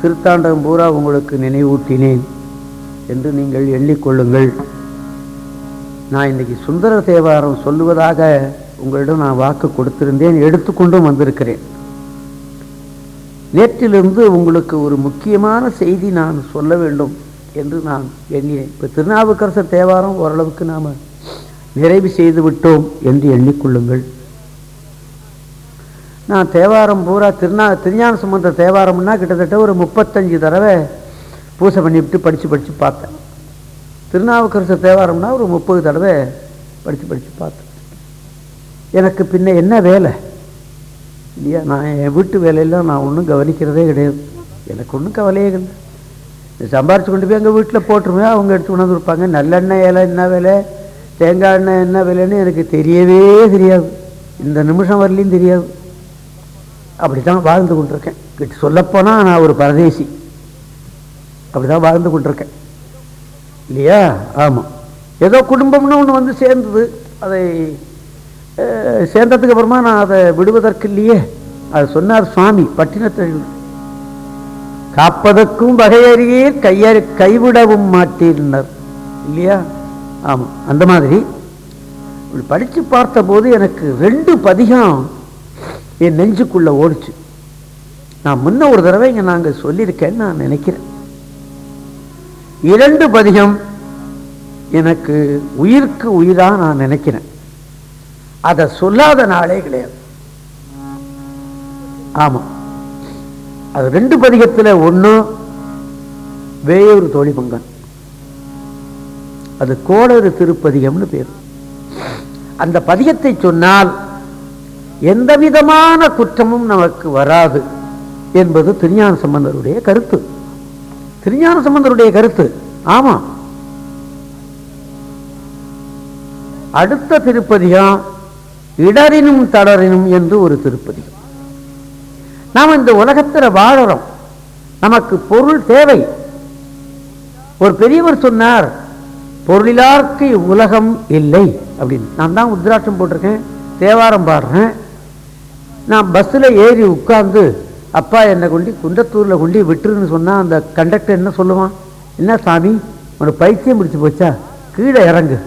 திருத்தாண்டகம் பூரா உங்களுக்கு நினைவூட்டினேன் என்று நீங்கள் எண்ணிக்கொள்ளுங்கள். நான் இன்னைக்கு சுந்தர தேவாரம் சொல்லுவதாக உங்களிடம் நான் வாக்கு கொடுத்திருந்தேன் எடுத்துக்கொண்டும் வந்திருக்கிறேன். நேற்றிலிருந்து உங்களுக்கு ஒரு முக்கியமான செய்தி நான் சொல்ல வேண்டும். என்று நான் எண்ணினேன். இப்போ திருநாவுக்கரசர் தேவாரம் ஓரளவுக்கு நாம் நிறைவு செய்து விட்டோம் என்று எண்ணிக்கொள்ளுங்கள். நான் தேவாரம் பூரா திருநா திருஞான சம்பந்த தேவாரம்னா கிட்டத்தட்ட ஒரு முப்பத்தஞ்சு தடவை பூசை பண்ணிவிட்டு படித்து படித்து பார்த்தேன். திருநாவுக்கரசர் தேவாரம்னா ஒரு முப்பது தடவை படித்து படித்து பார்த்தேன். எனக்கு பின்ன என்ன வேலை? இல்லையா? நான் என் வீட்டு வேலையெல்லாம் நான் ஒன்றும் கவனிக்கிறதே கிடையாது. எனக்கு ஒன்றும் கவலையே இல்லை. சம்பாரித்து கொண்டு போய் எங்கள் வீட்டில் போட்டுருவேன். அவங்க எடுத்து கொண்டு கொடுப்பாங்க. நல்லெண்ணெய் இலை என்ன விலை? தேங்காய் எண்ணெய் என்ன விலைன்னு எனக்கு தெரியவே தெரியாது. இந்த நிமிஷம் வரலையும் தெரியாது. அப்படி தான் வாழ்ந்து கொண்டிருக்கேன். கிட்ட சொல்லப்போனால் நான் ஒரு பரதேசி. அப்படி தான் வாழ்ந்து கொண்டிருக்கேன். இல்லையா? ஆமாம் ஏதோ குடும்பம்னு ஒன்று வந்து சேர்ந்தது. அதை சேர்ந்ததுக்கு அப்புறமா நான் அதை விடுவதற்கு இல்லையே. அதை சொன்னார் சுவாமி பட்டினத்தில் காப்பதற்கும் வகையறியீர் கையறி கைவிடவும் மாட்டீர்னர் இல்லையா? ஆமாம் அந்த மாதிரி. இப்படி படித்து பார்த்தபோது எனக்கு ரெண்டு பதிகம் என் நெஞ்சுக்குள்ள ஓடிச்சு. நான் முன்ன ஒரு தடவை இங்கே நாங்கள் சொல்லியிருக்கேன்னு நான் நினைக்கிறேன். இரண்டு பதிகம் எனக்கு உயிருக்கு உயிரா நான் நினைக்கிறேன். அதை சொல்லாத நாளே கிடையாது. ஆமாம் அது ரெண்டு பதிகத்துல ஒண்ணு வேயூர் தோழிபங்கன் அது கோளறு திருப்பதிகம்னு பேர். அந்த பதிகத்தை சொன்னால் எந்த விதமான குற்றமும் நமக்கு வராது என்பது திருஞான சம்பந்தருடைய கருத்து. திருஞான சம்பந்தருடைய கருத்து ஆமாம் அடுத்த திருப்பதிகம் இடரினும் தளரினும் என்று ஒரு திருப்பதிகம். நாம் இந்த உலகத்தில் வாழறோம். நமக்கு பொருள் தேவை. ஒரு பெரியவர் சொன்னார் பொருளிலார்க்கு உலகம் இல்லை. அப்படின்னு. நான் தான் உத்ராட்சம் போட்டிருக்கேன் தேவாரம் பாடுறேன். நான் பஸ்ஸில் ஏறி உட்கார்ந்து அப்பா என்னை கொண்டு குன்றத்தூரில் கொண்டு விட்டுருன்னு சொன்னால் அந்த கண்டக்டர் என்ன சொல்லுவான்? என்ன சாமி உனக்கு பைத்தியம் பிடிச்சி போச்சா? கீழே இறங்கு.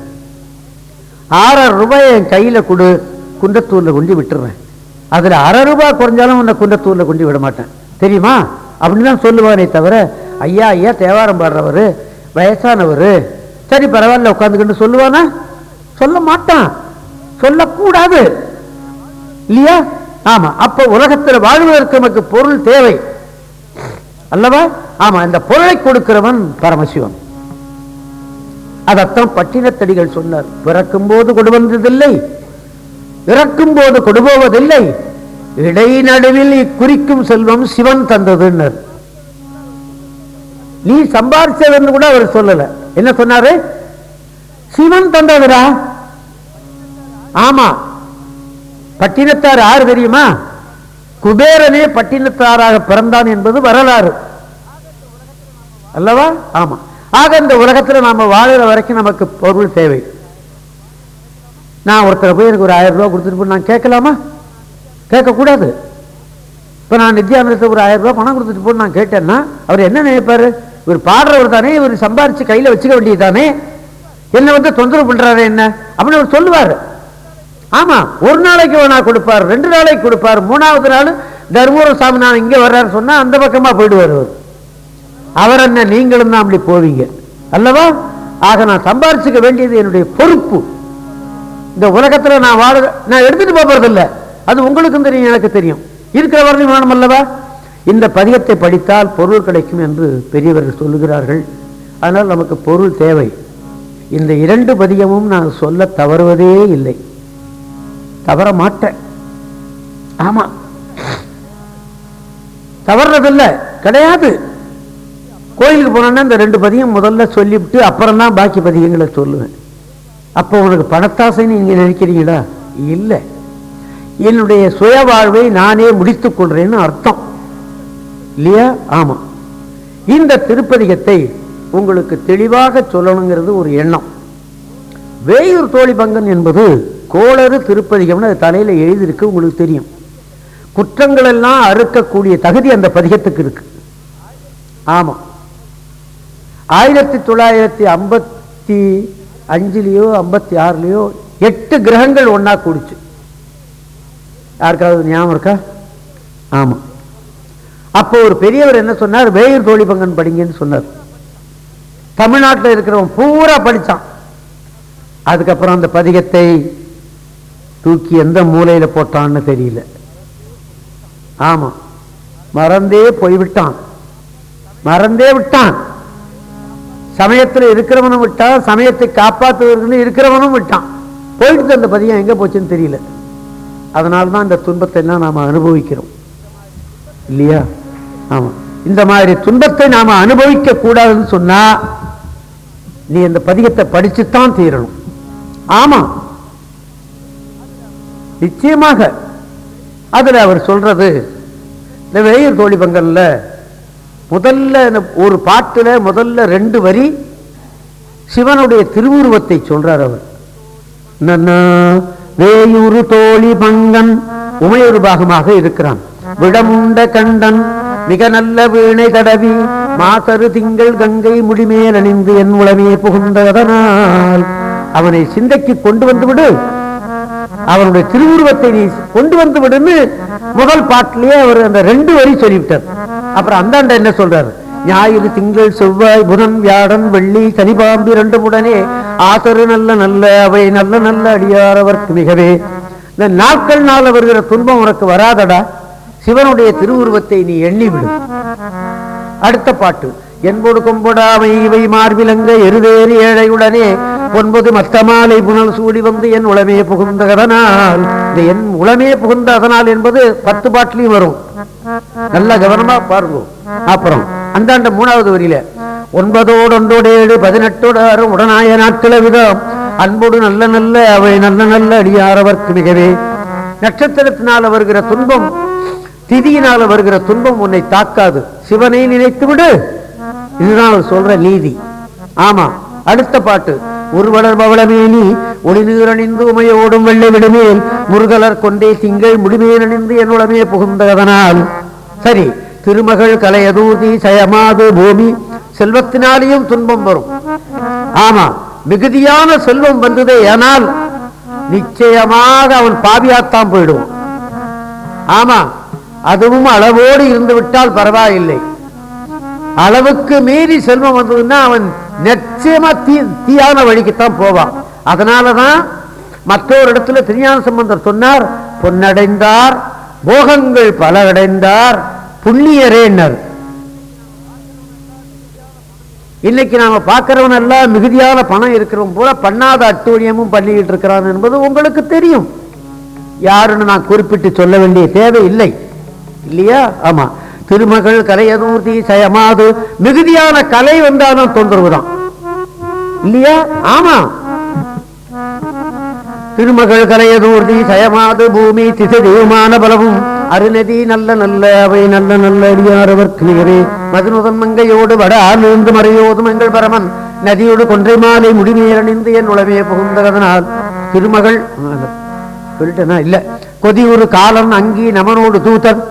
ஆறாயிரம் ரூபாய் என் கையில் கொடு குன்றத்தூரில் கொண்டு விட்டுறேன். அதில் அரை ரூபாய் குறைஞ்சாலும் உன்னை குன்றத்தூரில் கொண்டு விட மாட்டேன். தெரியுமா? அப்படின்னு தான் சொல்லுவானே தவிர ஐயா ஐயா தேவாரம் பாடுறவர் வயசானவர் சரி பரவாயில்ல உட்காந்துக்கிட்டு சொல்லுவானா? சொல்ல மாட்டான். சொல்லக்கூடாது. இல்லையா? ஆமாம் அப்போ உலகத்தில் வாழ்வதற்கு நமக்கு பொருள் தேவை. அல்லவா? ஆமாம் இந்த பொருளை கொடுக்கிறவன் பரமசிவன். அதத்தான் பட்டினத்தடிகள் சொன்னார். பிறக்கும் போது கொண்டு வந்ததில்லை. இறக்கும் போது கொடுபோவதில்லை இடைநடுவில் இக்குறிக்கும் செல்வம் சிவன் தந்ததுன்னர். நீ சம்பாரிச்சதுன்னு கூட அவர் சொல்லல. என்ன சொன்னாரு? சிவன் தந்தவரா? ஆமா. பட்டினத்தார் யார் தெரியுமா? குபேரனே பட்டினத்தாராக பிறந்தான் என்பது வரலாறு. அல்லவா? ஆமா. ஆக இந்த உலகத்துல நாம வாழ்கிற வரைக்கும் நமக்கு பொருள் தேவை. நான் ஒருத்தர் போய் எனக்கு ஒரு ஆயிரம் கொடுத்துட்டு போய் நான் கேட்கலாமா? கேட்கக்கூடாது. இப்போ நான் நித்யானந்தத்தை ஒரு ஆயிரம் ரூபா பணம் கொடுத்துட்டு போய் நான் கேட்டேன்னா அவர் என்ன நினைப்பார்? இவர் பாடுறவர் தானே இவர் சம்பாரிச்சு கையில் வச்சுக்க வேண்டியது தானே? என்னை வந்து தொந்தரவு பண்ணுறாரு என்ன? அப்படின்னு அவர் சொல்லுவார். ஆமாம் ஒரு நாளைக்கு வேணா கொடுப்பார் ரெண்டு நாளைக்கு கொடுப்பார் மூணாவது நாள் தர்மபுரம் சாமி நான் இங்கே வர்றாரு சொன்னால் அந்த பக்கமாக போயிடுவார் அவர். அவர் என்ன நீங்களும் தான் அப்படி போவீங்க. அல்லவா? ஆக நான் சம்பாரிச்சுக்க வேண்டியது என்னுடைய பொறுப்பு. இந்த உலகத்துல நான் வாழ நான் எடுத்துட்டு போறது இல்ல அது உங்களுக்கும் தெரியும் எனக்கு தெரியும். இருக்கிற வரலையும் வேணும் அல்லவா? இந்த பதிகத்தை படித்தால் பொருள் கிடைக்கும் என்று பெரியவர்கள் சொல்லுகிறார்கள். அதனால் நமக்கு பொருள் தேவை. இந்த இரண்டு பதிகமும் நான் சொல்ல தவறுவதே இல்லை. தவற மாட்டேன். ஆமா. தவறுறதில்ல கிடையாது. கோயிலுக்கு போனோன்னா இந்த ரெண்டு பதியம் முதல்ல சொல்லிவிட்டு அப்புறம் தான் பாக்கி பதிகங்களை சொல்லுவேன். அப்போ உனக்கு பணத்தாசைன்னு நீங்க நினைக்கிறீங்களா? இல்லை. என்னுடைய சுய வாழ்வை நானே முடித்துக் கொள்றேன்னு அர்த்தம். இல்லையா? ஆமா. இந்த திருப்பதிகத்தை உங்களுக்கு தெளிவாக சொல்லணுங்கிறது ஒரு எண்ணம். வேயூர் தோழிபங்கன் என்பது கோளறு திருப்பதிகம்னு அது தலையில எழுதியிருக்கு உங்களுக்கு தெரியும். குற்றங்கள் எல்லாம் அறுக்கக்கூடிய தகுதி அந்த பதிகத்துக்கு இருக்கு. ஆமாம் ஆயிரத்தி தொள்ளாயிரத்தி ஐம்பத்தி அஞ்சுலேயோ ஐம்பத்தி ஆறுலேயோ எட்டு கிரகங்கள் ஒன்றா கூடிச்சு. யாருக்காவது ஞாபகம் இருக்கா? ஆமாம் அப்போ ஒரு பெரியவர் என்ன சொன்னார்? வேயூர் தோழிபங்கன் படிங்கன்னு சொன்னார். தமிழ்நாட்டில் இருக்கிறவன் பூரா படிச்சான். அதுக்கப்புறம் அந்த பதிகத்தை தூக்கி எந்த மூலையில போட்டான்னு தெரியல. ஆமாம் மறந்தே போய்விட்டான். மறந்தே விட்டான். சமயத்தில் இருக்கிறவனும் விட்டான் சமயத்தை காப்பாற்றுவதற்கு இருக்கிறவனும் விட்டான். போயிட்டு அந்த பதியம் எங்க போச்சுன்னு தெரியல. அதனால தான் இந்த துன்பத்தை எல்லாம் நாம அனுபவிக்கிறோம். இல்லையா? ஆமா. இந்த மாதிரி துன்பத்தை நாம அனுபவிக்க கூடாதுன்னு சொன்னா நீ அந்த பதிகத்தை படிச்சுத்தான் தீரணும். ஆமாம் நிச்சயமாக. அதுல அவர் சொல்றது இந்த வெயில் தோழி பங்கல்ல முதல்ல ஒரு பாட்டில் முதல்ல ரெண்டு வரி சிவனுடைய திருவுருவத்தை சொல்றார் அவர். வேயூரு தோழி பங்கன் உமையொரு பாகமாக இருக்கிறான். விடமுண்ட கண்டன் மிக நல்ல வீணை தடவி மாசரு திங்கள் கங்கை முடிமேல் அணிந்து என் உளமே புகுந்ததனால் அவனை சிந்தைக்கு கொண்டு வந்து விடு. அவனுடைய திருவுருவத்தை நீ கொண்டு வந்து விடுன்னு முதல் பாட்டிலேயே அவர் அந்த ரெண்டு வரி சொல்லிவிட்டார். அப்புறம் அந்தாண்ட என்ன சொல்றாரு? ஞாயிறு திங்கள் செவ்வாய் புதன் வியாழன் வெள்ளி சனிபாம்பு இரண்டு உடனே ஆசரு நல்ல நல்ல அவை நல்ல நல்ல அடியாரவர்க்கு மிகவே. இந்த நாட்கள் நாள் வருகிற துன்பம் உனக்கு வராதடா. சிவனுடைய திருவுருவத்தை நீ எண்ணிவிடும் அடுத்த பாட்டு. என்போடு கொம்பொடாமை இவை மார்பிலங்க எருதேறி ஏழையுடனே ஒன்பது மத்தமாலை புனல் சூடி வந்து என் உளமே புகுந்ததனால் இந்த என் உளமே புகுந்த அதனால் என்பது பத்து பாட்டிலையும் வரும். நல்ல கவனமா பாருங்க. அப்புறம் அந்தாண்ட மூணாவது வரியில ஒன்பதோடு ஒன்றோடு ஏழு பதினெட்டோடு ஆறு உடனாய நாட்கள விதம். அன்போடு நல்ல நல்ல அவை நல்ல நல்ல அடியாரவர்க்கு மிகவே. நட்சத்திரத்தினால வருகிற துன்பம் திதியினால வருகிற துன்பம் உன்னை தாக்காது. சிவனை நினைத்து விடு இதுதான் அவர் சொல்ற நீதி. ஆமா அடுத்த பாட்டு. உருவலர் பவளமேனி ஒளிநீரணிந்து உமையோடும் வெள்ளை விடுமேல் முருகலர் கொண்டே திங்கள் முடிமேல் என்னுடமே புகுந்ததனால் சரி திருமகள் கலையதூதி சயமாது பூமி செல்வத்தினாலேயும் துன்பம் வரும். ஆமா மிகுதியான செல்வம் வந்ததே ஆனால் நிச்சயமாக அவன் பாவியாத்தான் போயிடுவான். ஆமா அதுவும் அளவோடு இருந்து விட்டால் பரவாயில்லை. அளவுக்கு மீறி செல்வம் வந்ததுன்னா அவன் நிச்சயமா தீ தீயான வழிக்குத்தான் போவான். அதனாலதான் மற்றொரு இடத்துல திருஞான சம்பந்தர் சொன்னார் பொன்னடைந்தார் போகங்கள் பல அடைந்தார் புண்ணியரேனர். இன்னைக்கு நாம பார்க்கிறவன் எல்லாம் மிகுதியான பணம் இருக்கிறவன் போல பண்ணாத அட்டூழியமும் பண்ணிக்கிட்டு இருக்கிறான் என்பது உங்களுக்கு தெரியும். யாருன்னு நான் குறிப்பிட்டு சொல்ல வேண்டிய தேவை இல்லை இல்லையா? ஆமா. திருமகள் கலையதூர்த்தி சயமாது மிகுதியான கலை வந்தாலும் தொந்தரவு தான் இல்லையா? ஆமா. திருமகள் கலையதூர்த்தி சயமாது பூமி திசை தெய்வமான பலவும் அருநதி நல்ல நல்ல அவை நல்ல நல்ல அடியாரவர்க்கு நிகரே மதுநுதன் மங்கையோடு வட ஆழ்ந்து மறையோதும் எங்கள் பரமன் நதியோடு கொன்றை மாலை முடிமேலணிந்து என் உளவே புகுந்ததனால் திருமகள் சொல்லிட்டேனா? இல்ல. கொதி ஒரு காலம் அங்கி நமனோடு தூத்தன்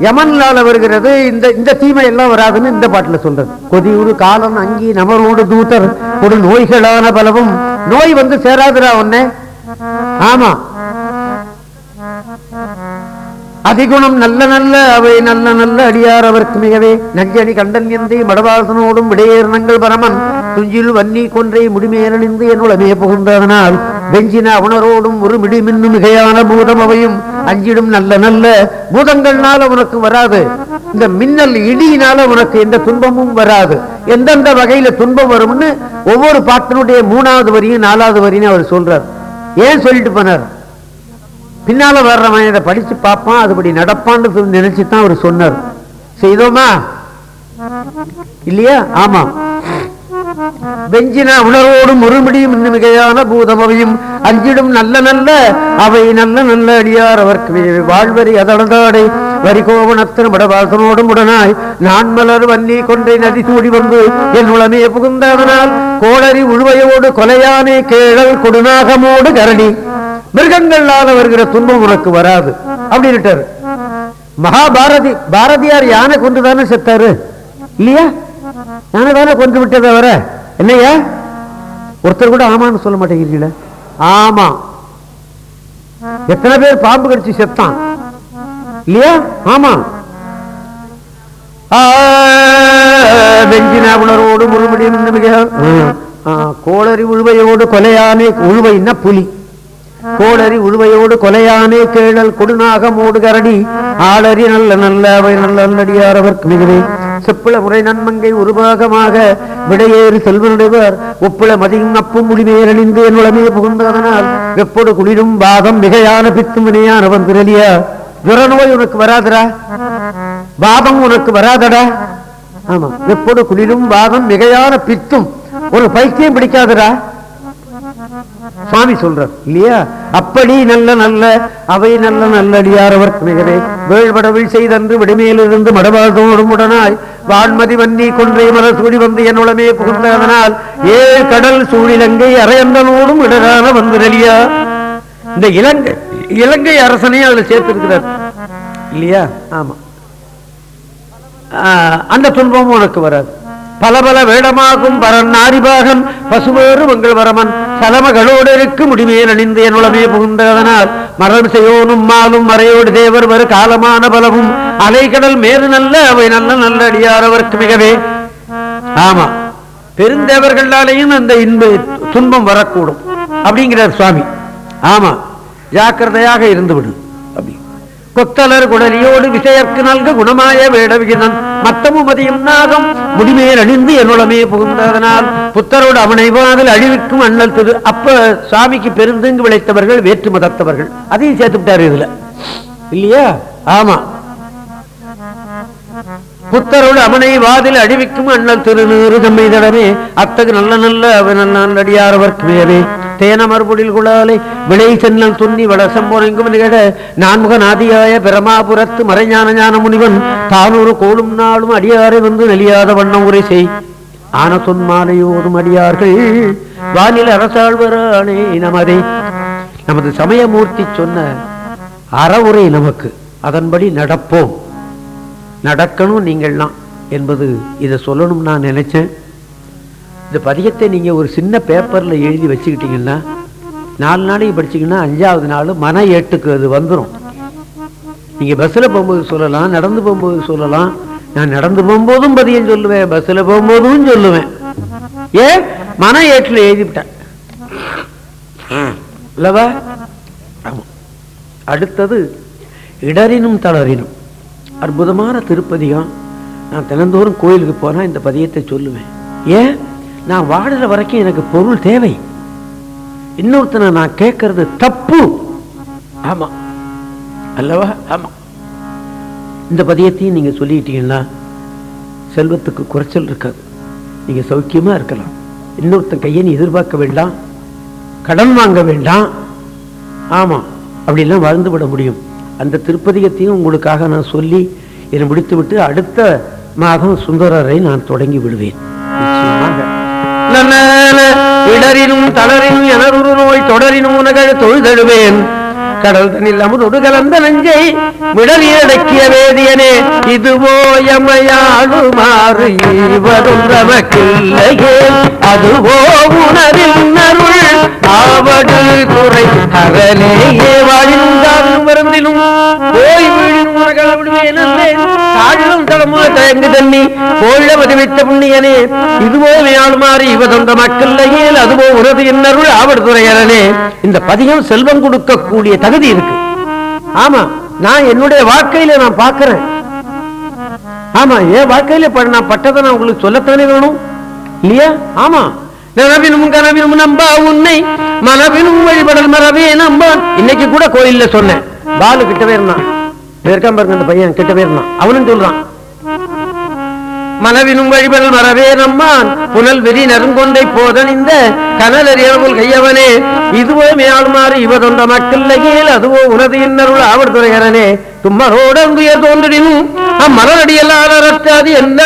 யமன்லால வருகிறது. இந்த இந்த தீமை எல்லாம் வராதுன்னு இந்த பாட்டுல சொல்றது. கொதியுறு காலம் அங்கி நமரோடு தூத்தர் ஒரு நோய்களான பலவும். நோய் வந்து சேராதுடா உன்னை. ஆமா. அதிகுணம் நல்ல நல்ல அவை நல்ல நல்ல அடியார் அவர்க்கு மிகவே. நஞ்சனி கண்டன் எந்தை மடவாசனோடும் விடையேறனங்கள் பரமன். துஞ்சில் வன்னி கொன்றை முடிமேலணிந்து என் உளமே புகுந்ததனால் வெஞ்சின அவனரோடும் ஒரு மிடிமின்னும் மிகையான பூதம் அவையும். அஞ்சிடும் நல்ல நல்ல பூதங்கள்னால உனக்கு வராது. இந்த மின்னல் இடியினால உனக்கு எந்த துன்பமும் வராது. எந்தெந்த வகையில துன்பம் வரும்னு ஒவ்வொரு பாட்டினுடைய மூணாவது வரியும் நாலாவது வரியும் அவர் சொல்றார். ஏன் சொல்லிட்டு போனார்? பின்னால வர்றவன் இதை படிச்சு பார்ப்பான் அதுபடி நடப்பான்னு நினைச்சு தான் அவர் சொன்னார். செய்தோமா? இல்லையா? ஆமா. வெஞ்சின உணர்வோடும் ஒருமிடியும் மிகையான பூதமவையும் அஞ்சிடும் நல்ல நல்ல அவை நல்ல நல்ல அடியார் அவர்க்கு வாழ்வரி அதடதாடை வரி கோவணத்தின் வடவாசனோடும் உடனாய் நான் மலர் வன்னி கொன்றை நதி சூடி வந்து என் உளமே புகுந்ததனால் கோளறி உழுவையோடு கொலையானே கேழல் கொடுநாகமோடு கரணி மிருகங்களால வருகிற துன்பம் உனக்கு வராது. அப்படின்னு மகாபாரதி பாரதியார் யானை கொண்டு தானே செத்தாரு? இல்லையா? யானை தானே கொண்டு விட்டதை வர. என்னையா? ஒருத்தர் கூட ஆமான்னு சொல்ல மாட்டேங்கிறீங்களே ஆமா. எத்தனை பேர் பாம்பு கடிச்சு செத்தான்? இல்லையா? ஆமா. ஆ, வெஞ்சின உணர்வோடு முழுமடியும் கோளறி உழுவையோடு கொலையானே உழுவைன்னா புலி? கோளறி உழுவையோடு கொலையானே கேழல் கொடுநாகமோடு கரடி ஆளரி நல்ல நல்ல அவை நல்ல நல்லடியாரவர்க்கு மிகவே செப்பிள முறை நன்மங்கை உருபாகமாக விடையேறு செல்வனுடையவர். ஒப்பிள மதியும் அப்பும் முடிமேலணிந்து என் உளமே புகுந்ததனால் வெப்பொடு குளிரும் பாகம் மிகையான பித்தும் வினையானவன் வந்திரலியா ஜுர நோய் உனக்கு வராதடா. பாதம் உனக்கு வராதடா. ஆமா வெப்பொடு குளிரும் பாகம் மிகையான பித்தும். ஒரு பைத்தியம் பிடிக்காதடா. சுவாமி சொல்றார் இல்லையா? அப்படி நல்ல நல்ல அவை நல்ல நல்லடியார் அவர் மிகவே வேள்வடவில் செய்தன்று விடுமையிலிருந்து மடவாழ்தோடும் உடனாய் வான்மதி வன்னி கொன்றை மலர் சூடி வந்து என் உளமே புகுந்ததனால் ஏழ் கடல் சூழிலங்கை அரையந்தனோடும் இடரான வந்து நலியா இந்த இலங்கை இலங்கை அரசனையும் அதுல சேர்த்திருக்கிறார். இல்லையா? ஆமா. ஆஹ், அந்த துன்பமும் உனக்கு வராது. பல பல வேடமாகும் பரன் நாரிபாகன் பசுவேறு மங்கள் வரமன் சலமகளோடு இருக்கு முடிமேல் அணிந்து என் புகுந்ததனால் மரம் செய்யோனும் மாலும் மறையோடு தேவர் வரு காலமான பலவும். அலைகடல் மேறு நல்ல அவை நல்ல நல்ல அடியாரவர்க்கு மிகவே. ஆமா பெருந்தேவர்களாலேயும் அந்த இன்ப துன்பம் வரக்கூடும். அப்படிங்கிறார் சுவாமி. ஆமா ஜாக்கிரதையாக இருந்துவிடும் அப்படி. கொத்தலர் குடலியோடு விசையற்கு நல்க குணமாய வேடவிகிதன் மத்தமும் மதியும் நாகம் முடிமேல் அணிந்து என்னுடமே புகுந்ததனால் புத்தரோடு அவனை வாதில் அழிவிக்கும் அண்ணல் திரு அப்ப சுவாமிக்கு பெருந்தங்கு விளைத்தவர்கள் வேற்று மதத்தவர்கள். அதையும் சேர்த்து விட்டார் இதுல. இல்லையா? ஆமா. புத்தரோடு அவனை வாதில் அழிவிக்கும் அண்ணல் திருநீறு தம்மை தடமே அத்தகு நல்ல நல்ல அவன் நல்லடியாரவர்க்கு மேலே. தேன மறுபடியில் குழாலை விளை சென்னல் துண்ணி வடசம்போனெங்கும் நிகழ நான்முக நாதியாய பிரமாபுரத்து மறைஞான ஞான முனிவன் தானொரு கோளும் நாளும் அடியாரை வந்து நெளியாத வண்ணம் உரை செய். ஆன சொன்மாலையோடும் அடியார்கள் வானில் அரசாழ்வரானே நமதே. நமது சமயமூர்த்தி சொன்ன அறவுரை நமக்கு அதன்படி நடப்போம். நடக்கணும் நீங்கள்லாம் என்பது இதை சொல்லணும்னு நான் நினைச்சேன். இந்த பதியத்தை நீங்கள் ஒரு சின்ன பேப்பரில் எழுதி வச்சுக்கிட்டீங்கன்னா நாலு நாளைக்கு படிச்சிங்கன்னா அஞ்சாவது நாள் மன ஏட்டுக்கு அது வந்துடும் நீங்கள் பஸ்ஸில் போகும்போது சொல்லலாம் நடந்து போகும்போது சொல்லலாம். நான் நடந்து போகும்போதும் பதியம் சொல்லுவேன் பஸ்ஸில் போகும்போதும் சொல்லுவேன். ஏன் மன ஏட்டில் எழுதிவிட்டேன். இல்லவா? ஆமாம் அடுத்தது இடரினும் தளரினும். அற்புதமான திருப்பதிகம். நான் தினந்தோறும் கோயிலுக்கு போனால் இந்த பதியத்தை சொல்லுவேன். ஏன்? நான் வாடுற வரைக்கும் எனக்கு பொருள் தேவை. இன்னொருத்தனை நான் கேட்கறது தப்பு. ஆமா. அல்லவா? ஆமா. இந்த பதியத்தையும் நீங்க சொல்லிட்டீங்கன்னா செல்வத்துக்கு குறைச்சல் இருக்காது. நீங்க சௌக்கியமா இருக்கலாம். இன்னொருத்தன் கையை நீ எதிர்பார்க்க வேண்டாம். கடன் வாங்க வேண்டாம். ஆமா. அப்படிலாம் வாழ்ந்து விட முடியும். அந்த திருப்பதிகத்தையும் உங்களுக்காக நான் சொல்லி என்னை முடித்து விட்டு அடுத்த மாதம் சுந்தரரை நான் தொடங்கி விடுவேன். நன்னன இடரினும் தளரினும் எனருரு நோய் தொடரினும் உனகழ தொழுதழுவேன். கடல் தனில் அமுதொடு கலந்த நஞ்சை விடலி அடக்கிய வேதியனே இதுவோ எமையாடு மாறு இவரும் நமக்கில்லையே அதுவோ உணரில் அருள் ஆவடு துறை அகலேயே வாழ்ந்தாலும் மருந்திலும் போய் வீழினும் இதுவோ மேலுமாறு அதுவோ உனது இன்னருள் இந்த பதிகம் செல்வம் கொடுக்கக்கூடிய தகுதி இருக்கு. ஆமா நான் என்னுடைய வாழ்க்கையில நான் ஆமா என் வாழ்க்கையில நான் பட்டதை நான் உங்களுக்கு சொல்லத்தானே வேணும்? இல்லையா? ஆமா. நனவினும் கனவினும் நம்பா உன்னை மனவினும் வழிபடல் மரவே நம்பான் இன்னைக்கு கூட கோயில்ல சொன்னேன். பாலு கிட்டவே இருந்தான் இருக்கான் பாருங்க அந்த பையன் கிட்ட போயிருந்தான் அவனும் சொல்றான் மனவினும் வழிபடல் மரவே நம்மான். புனல் வெறி நறுங்கொண்டை போதனிந்த கனல் அறியவள் கையவனே. இதுவோ மேலுமாறு இவதொன்ற மக்கள் அதுவோ உனது இன்னருள் ஆவர் துறையரனே தும்மரோடங்குயர் தோன்றினும் அம்மலரடியெல்லாம் என்ன?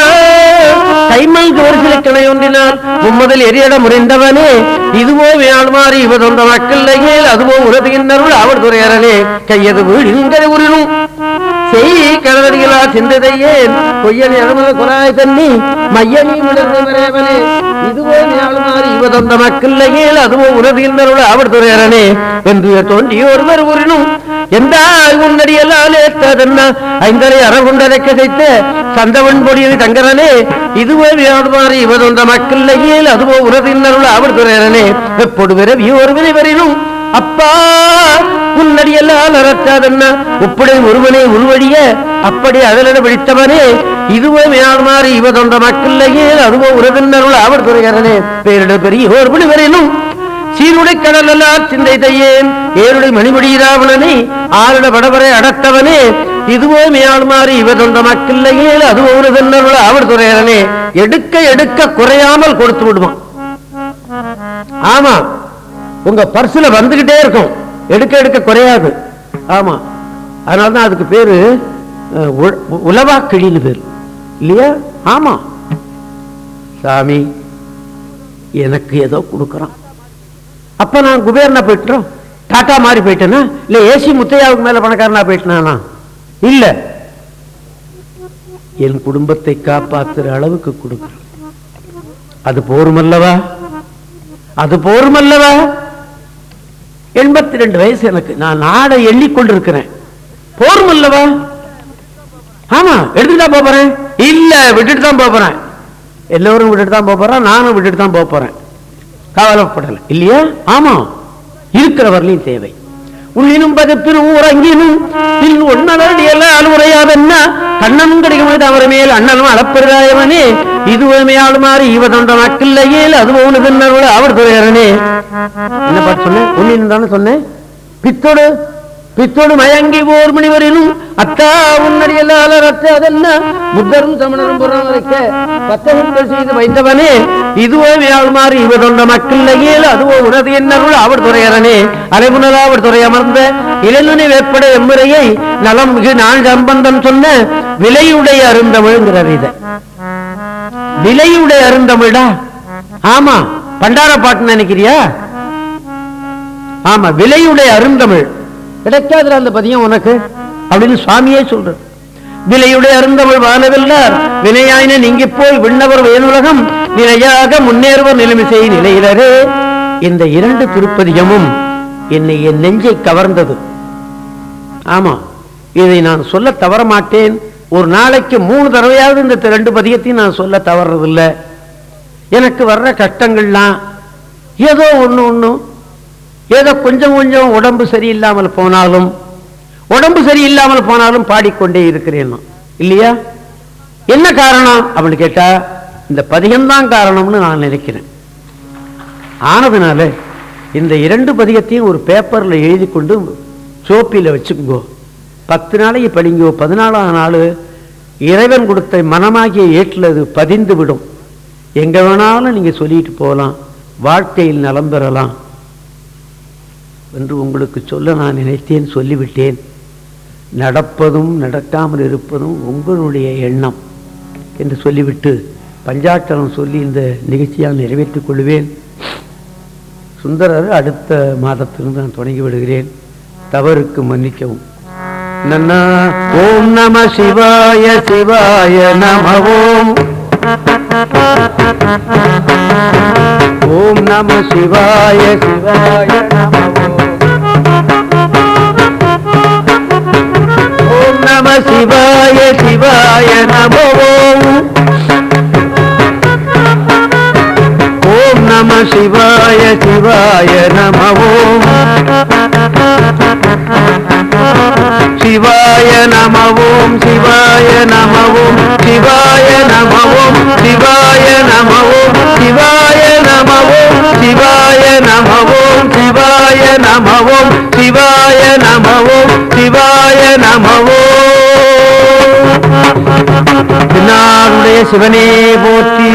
கைமல் கவர்சிலை கிணை ஒன்றினால் மும்மதில் எரியட முறைந்தவனே. இதுவோ மேலுமாறு இவதொன்ற மக்கள் அதுவோ உனது இன்னருள் ஆவர் துறையரனே கையது வீழின்கரை உரினும் செய் கடலடிகளா சிந்ததையேன். பொய்யல் எழுமல குழாய் தண்ணி மையனி விடுவரேவனே இதுவோ ஞாழுமாறி அதுவோ என்று தோன்றி ஒருவர் உரினும் எந்த உன்னடியெல்லாம் ஐந்தரை அறகுண்டரை கதைத்த சந்தவன் பொடியது தங்கரனே. இதுவோ வியாடுமாறி இவதொந்த மக்கள்லையேல் அதுவோ உறவியினரோட அவர் துறையரனே எப்பொடு விரவி ஒருவரை வரினும் அப்பா உன்னடியெல்லாம் அறத்தாதன்னா உப்படை ஒருவனே உள்வழிய அப்படி அதலட பிடித்தவனே இதுவோ இவ தொண்ட மக்கள்லையே அதுவோ உறவினருள் அவர் துறையரனே பேரிட பெரிய ஒருபடி வரையிலும் சீருடை கடலெல்லாம் சிந்தை தையேன் ஏருடை மணிமுடி ராவணனை ஆருட படவரை அடத்தவனே இதுவோ மேல்மாறி தொண்ட மக்கள்லையே அதுவோ உறவினருள் அவர் துறையரனே எடுக்க எடுக்க குறையாமல் கொடுத்து விடுவான். ஆமா உங்க பர்சுல வந்துகிட்டே இருக்கும். எடுக்க எடுக்க குறையாது. ஆமா. அதனால தான் அதுக்கு பேரு உ- உலவா கிழின்னு பேர். இல்லையா? ஆமா. சாமி எனக்கு ஏதோ கொடுக்குறான். அப்ப நான் குபேரனா போயிட்டோம் டாட்டா மாதிரி போயிட்டேனா? இல்ல ஏசி முத்தையாவுக்கு மேல பணக்காரனா போயிட்டேனா? இல்ல. என் குடும்பத்தை காப்பாத்துற அளவுக்கு கொடுக்கிறேன். அது போருமல்லவா? அது போருமல்லவா? எண்பத்தி ரெண்டு வயசு எனக்கு. நான் நாடை எண்ணிக்கொண்டிருக்கிறேன் போருமல்லவா ஆமா எடுத்துட்டு தான் போறேன். இல்ல விட்டுட்டு தான் போறேன். எல்லோரும் விட்டுட்டு தான் போறேன் நானும் விட்டுட்டு தான் போறேன். கவலைப்படல. இல்லையா? ஆமா. இருக்கிற வரலையும் தேவை. உள்ளினும் பதப்பினும் உறங்கினும் பின் ஒன்னடி எல்லாம் அலுவரையாதென்ன கண்ணனும் கிடைக்கும் அவர் மேல் அண்ணனும் அளப்பெருதாயவனே. இது உண்மையாளுமாறு இவதொன்ற மக்கள்லையேல் அது ஒன்று அவர் துறையரனே. என்ன பார்த்து சொன்னேன் ஒன்னு தானே சொன்னேன் பித்தோடு பித்தொடு மயங்கி ஓர் மணி வரையிலும் அத்தா உன்னடியெல்லாம் அதெல்லாம் அதென்ன? புத்தரும் சமணரும் புறம் பத்தகங்கள் செய்து வைத்தவனே இதுவோ வியாழ்மாறு அதுவோ உனது என்னருள் அவர் துறையரனே. அரைமுனலா அவர் துறை அமர்ந்த இளநுனி வேப்பட எம்முறையை நலம் மிகு நாள் சம்பந்தம் சொன்ன விலையுடைய அருந்தமிழ்ங்கிறார் இத விலையுடைய அருந்தமிழா? ஆமா பண்டார பாட்டு நினைக்கிறியா? ஆமா விலையுடைய அருந்தமிழ். கிடைக்காதுல அந்த பதியம் உனக்கு. அப்படின்னு சுவாமியே சொல்றது விலையுடைய அருந்தவள் வானவில்லார் வினையாயின நீங்கி போய் விண்ணவர் வேணுலகம் நிலையாக முன்னேறுவர் நிலைமிசை நிலையிலரே. இந்த இரண்டு திருப்பதியமும் என்னை என் நெஞ்சை கவர்ந்தது. ஆமா இதை நான் சொல்ல தவற மாட்டேன். ஒரு நாளைக்கு மூணு தடவையாவது இந்த ரெண்டு பதியத்தையும் நான் சொல்ல தவறதில்லை. எனக்கு வர்ற கஷ்டங்கள்லாம் ஏதோ ஒன்று ஒன்று ஏதோ கொஞ்சம் கொஞ்சம் உடம்பு சரியில்லாமல் போனாலும் உடம்பு சரியில்லாமல் போனாலும் பாடிக்கொண்டே இருக்கிறேன். இல்லையா? என்ன காரணம்? அப்படின்னு கேட்டா இந்த பதிகம்தான் காரணம்னு நான் நினைக்கிறேன். ஆனதுனால இந்த இரண்டு பதிகத்தையும் ஒரு பேப்பரில் எழுதி கொண்டு சோப்பியில் வச்சுக்கோ. பத்து நாளைக்கு படிங்கோ பதினாலாம் நாள் இறைவன் கொடுத்த மனமாகிய ஏற்றில் அது பதிந்து விடும் எங்கே வேணாலும் நீங்கள் சொல்லிட்டு போகலாம் வாழ்க்கையில் நலம் பெறலாம். என்று உங்களுக்கு சொல்ல நான் நினைத்தேன் சொல்லிவிட்டேன். நடப்பதும் நடக்காமல் இருப்பதும் உங்களுடைய எண்ணம் என்று சொல்லிவிட்டு பஞ்சாட்சரம் சொல்லி இந்த நிகழ்ச்சியால் நிறைவேற்றிக் கொள்வேன். சுந்தரர் அடுத்த மாதத்திலிருந்து நான் தொடங்கி விடுகிறேன். தவறுக்கு மன்னிக்கவும். ஓம் நம சிவாய சிவாய நம ஓம் ஓம் நம சிவாய சிவாய நம ஓம் ஓம் நம சிவாய சிவாய நம ஓம் ஓம் நம சிவாய சிவாய நம ஓம் சிவாய நம ஓம் சிவாய நம ஓம் சிவாய நம ஓம் சிவாய நம ஓம் சிவாய நம ஓம் சிவாய நம ஓம் சிவாய நம ஓம் சிவாய நம எம்பெருமானுடைய சிவனே போற்றி.